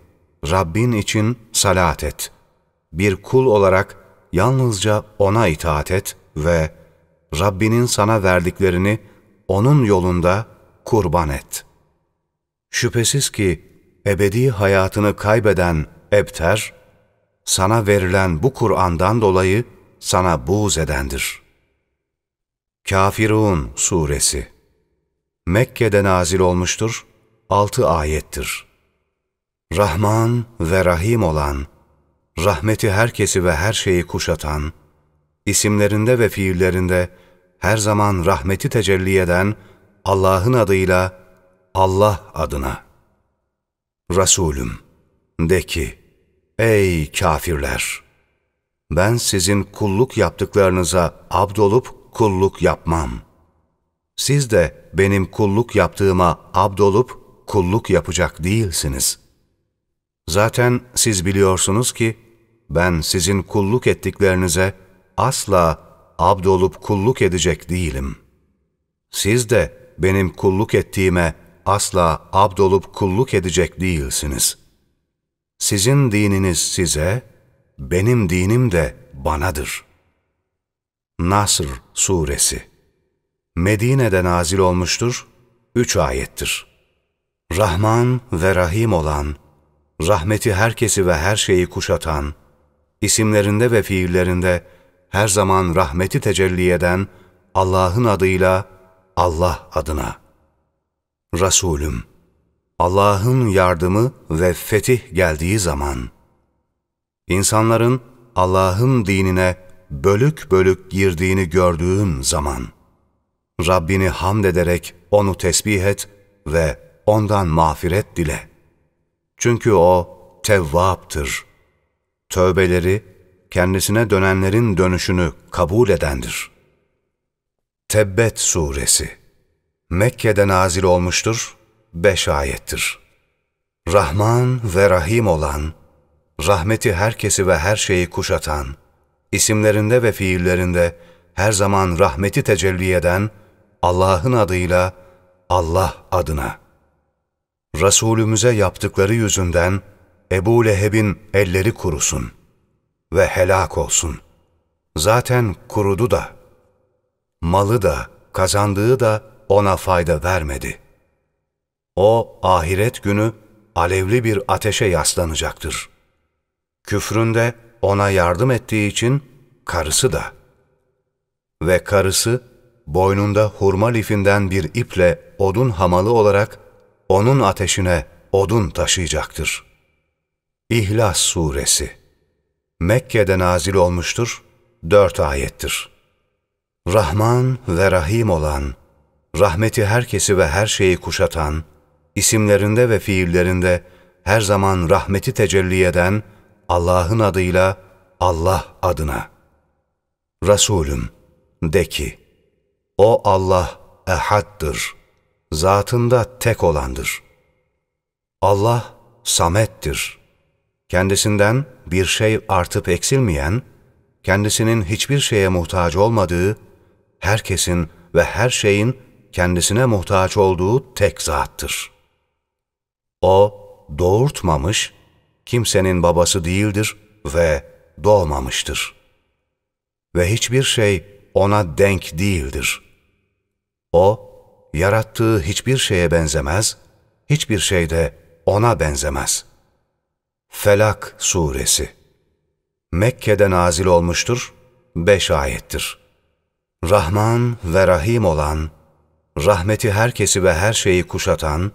Rabbin için salat et. Bir kul olarak yalnızca O'na itaat et ve Rabbinin sana verdiklerini O'nun yolunda kurban et. Şüphesiz ki ebedi hayatını kaybeden ebter, sana verilen bu Kur'an'dan dolayı sana buğz edendir. Kafirun Suresi Mekke'de nazil olmuştur, altı ayettir. Rahman ve Rahim olan, rahmeti herkesi ve her şeyi kuşatan, isimlerinde ve fiillerinde her zaman rahmeti tecelli eden Allah'ın adıyla Allah adına. Resulüm, de ki, ey kafirler! Ben sizin kulluk yaptıklarınıza abdolup kulluk yapmam. Siz de benim kulluk yaptığıma abdolup kulluk yapacak değilsiniz. Zaten siz biliyorsunuz ki, ben sizin kulluk ettiklerinize asla abdolup kulluk edecek değilim. Siz de benim kulluk ettiğime asla abdolup kulluk edecek değilsiniz. Sizin dininiz size, benim dinim de banadır. Nasr Suresi Medine'de nazil olmuştur, üç ayettir. Rahman ve Rahim olan, rahmeti herkesi ve her şeyi kuşatan, isimlerinde ve fiillerinde her zaman rahmeti tecelli eden Allah'ın adıyla Allah adına. Resulüm, Allah'ın yardımı ve fetih geldiği zaman, insanların Allah'ın dinine bölük bölük girdiğini gördüğün zaman, Rabbini hamd ederek onu tesbih et ve ondan mağfiret dile. Çünkü o tevvaptır. Tövbeleri kendisine dönenlerin dönüşünü kabul edendir. Tebbet Suresi Mekke'de nazil olmuştur, beş ayettir. Rahman ve Rahim olan, rahmeti herkesi ve her şeyi kuşatan, isimlerinde ve fiillerinde her zaman rahmeti tecelli eden Allah'ın adıyla Allah adına. Resulümüze yaptıkları yüzünden Ebu Leheb'in elleri kurusun ve helak olsun. Zaten kurudu da, malı da, kazandığı da ona fayda vermedi. O ahiret günü alevli bir ateşe yaslanacaktır. Küfründe ona yardım ettiği için karısı da. Ve karısı boynunda hurma lifinden bir iple odun hamalı olarak onun ateşine odun taşıyacaktır. İhlas Suresi Mekke'de nazil olmuştur, dört ayettir. Rahman ve Rahim olan, rahmeti herkesi ve her şeyi kuşatan, isimlerinde ve fiillerinde her zaman rahmeti tecelli eden Allah'ın adıyla Allah adına. Resulüm, de ki, O Allah ehaddır, zatında tek olandır. Allah samettir. Kendisinden bir şey artıp eksilmeyen, kendisinin hiçbir şeye muhtaç olmadığı, herkesin ve her şeyin kendisine muhtaç olduğu tek zattır. O doğurtmamış, kimsenin babası değildir ve doğmamıştır. Ve hiçbir şey ona denk değildir. O, yarattığı hiçbir şeye benzemez, hiçbir şey de ona benzemez. Felak Suresi Mekke'de nazil olmuştur, beş ayettir. Rahman ve Rahim olan, rahmeti herkesi ve her şeyi kuşatan,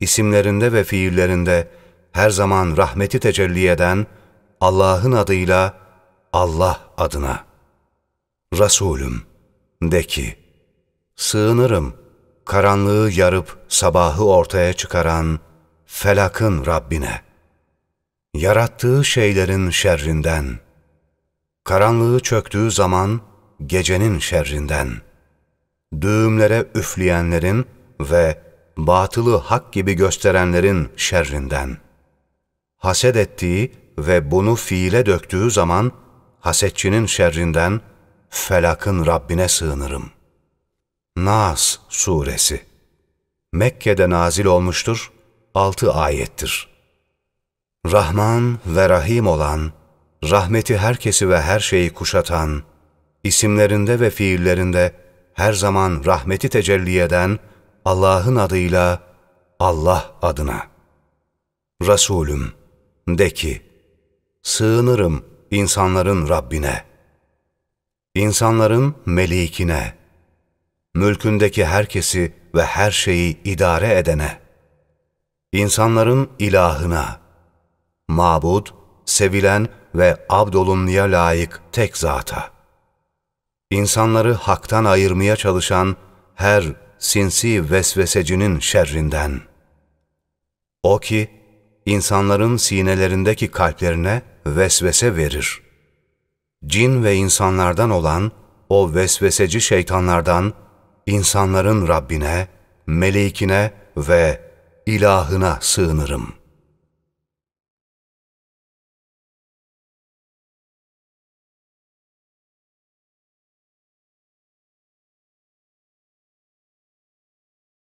isimlerinde ve fiillerinde her zaman rahmeti tecelli eden Allah'ın adıyla Allah adına. Resulüm, de ki, sığınırım karanlığı yarıp sabahı ortaya çıkaran felakın Rabbine. Yarattığı şeylerin şerrinden, karanlığı çöktüğü zaman gecenin şerrinden, düğümlere üfleyenlerin ve batılı hak gibi gösterenlerin şerrinden, haset ettiği ve bunu fiile döktüğü zaman hasetçinin şerrinden felakın Rabbine sığınırım. Nas Suresi Mekke'de nazil olmuştur, altı ayettir. Rahman ve Rahim olan, rahmeti herkesi ve her şeyi kuşatan, isimlerinde ve fiillerinde her zaman rahmeti tecelli eden Allah'ın adıyla Allah adına. Resulüm, de ki, sığınırım insanların Rabbine, insanların melikine, mülkündeki herkesi ve her şeyi idare edene, insanların ilahına, mabud, sevilen ve abdolunluya layık tek zata, insanları haktan ayırmaya çalışan her sinsi vesvesecinin şerrinden. O ki, insanların sinelerindeki kalplerine vesvese verir. Cin ve insanlardan olan o vesveseci şeytanlardan, insanların Rabbine, melekine ve ilahına sığınırım.''